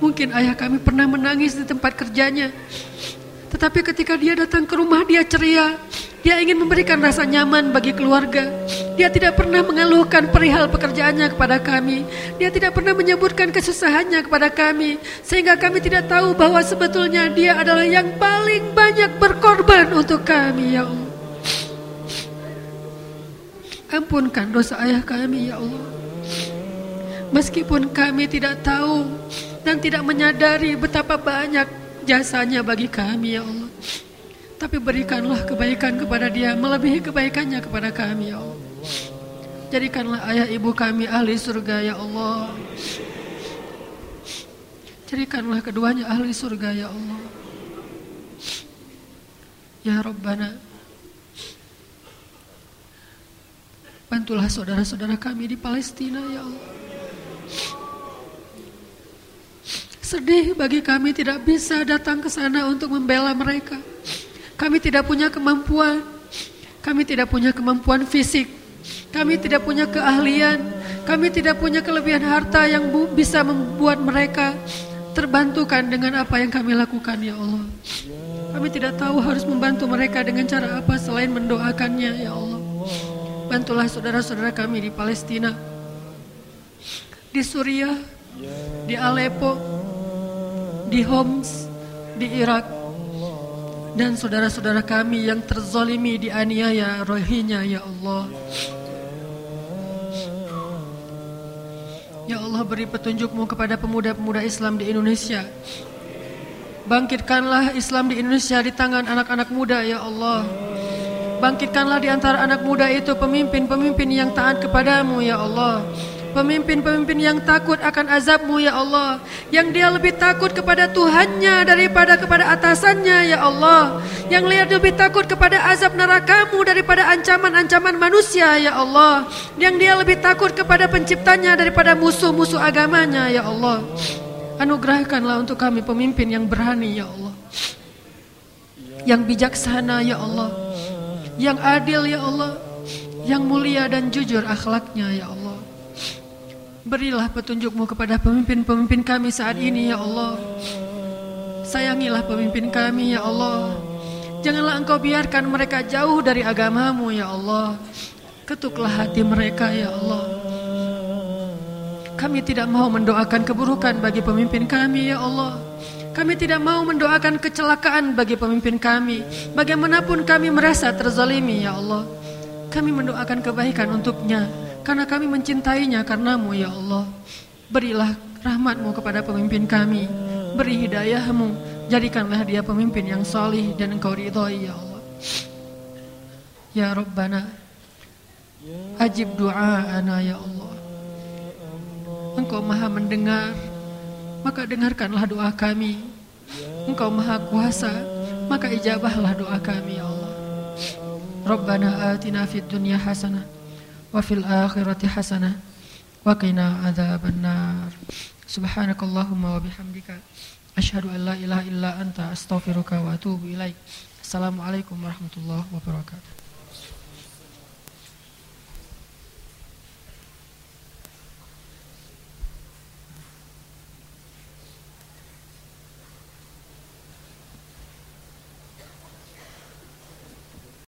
Speaker 1: Mungkin ayah kami pernah menangis di tempat kerjanya, tetapi ketika dia datang ke rumah dia ceria, dia ingin memberikan rasa nyaman bagi keluarga. Dia tidak pernah mengeluhkan perihal pekerjaannya kepada kami. Dia tidak pernah menyebutkan kesusahannya kepada kami. Sehingga kami tidak tahu bahwa sebetulnya dia adalah yang paling banyak berkorban untuk kami, ya Allah. Ampunkan dosa ayah kami, ya Allah. Meskipun kami tidak tahu dan tidak menyadari betapa banyak jasanya bagi kami, ya Allah. Tapi berikanlah kebaikan kepada dia melebihi kebaikannya kepada kami ya Allah. Jadikanlah ayah ibu kami ahli surga ya Allah. Jadikanlah keduanya ahli surga ya Allah. Ya Rabbana. Bantulah saudara-saudara kami di Palestina ya Allah. Sedih bagi kami tidak bisa datang ke sana untuk membela mereka. Kami tidak punya kemampuan. Kami tidak punya kemampuan fisik. Kami tidak punya keahlian. Kami tidak punya kelebihan harta yang bisa membuat mereka terbantukan dengan apa yang kami lakukan ya Allah. Kami tidak tahu harus membantu mereka dengan cara apa selain mendoakannya ya Allah. Bantulah saudara-saudara kami di Palestina, di Suriah, di Aleppo, di Homs, di Irak, dan saudara-saudara kami yang terzolimi dianiaya rohinya ya Allah. Ya Allah beri petunjukmu kepada pemuda-pemuda Islam di Indonesia. Bangkitkanlah Islam di Indonesia di tangan anak-anak muda ya Allah. Bangkitkanlah di antara anak muda itu pemimpin-pemimpin yang taat kepadamu ya Allah. Pemimpin-pemimpin yang takut akan azabmu ya Allah. Yang dia lebih takut kepada Tuhannya daripada kepada atasannya ya Allah. Yang dia lebih takut kepada azab nerakamu daripada ancaman-ancaman manusia ya Allah. Yang dia lebih takut kepada penciptanya daripada musuh-musuh agamanya ya Allah. Anugerahkanlah untuk kami pemimpin yang berani ya Allah. Yang bijaksana ya Allah, yang adil ya Allah, yang mulia dan jujur akhlaknya ya Allah. Berilah petunjukmu kepada pemimpin-pemimpin kami saat ini ya Allah. Sayangilah pemimpin kami ya Allah. Janganlah engkau biarkan mereka jauh dari agamamu ya Allah. Ketuklah hati mereka ya Allah. Kami tidak mau mendoakan keburukan bagi pemimpin kami ya Allah. Kami tidak mau mendoakan kecelakaan bagi pemimpin kami. Bagaimanapun kami merasa terzalimi ya Allah. Kami mendoakan kebaikan untuknya karena kami mencintainya karenamu ya Allah. Berilah rahmatmu kepada pemimpin kami. Beri hidayahmu. Jadikanlah dia pemimpin yang salih dan engkau ridhoi ya Allah. Ya Rabbana. Ajib doa-ana ya Allah. Engkau maha mendengar. Maka dengarkanlah doa kami. Engkau maha kuasa. Maka ijabahlah doa kami ya Allah. Rabbana atina fid dunya hasanah wa akhirat akhirati hasanah wa qina adzabannar. Subhanakallahumma wa bihamdika asyhadu an anta astaghfiruka wa atubu assalamualaikum warahmatullah wabarakatuh.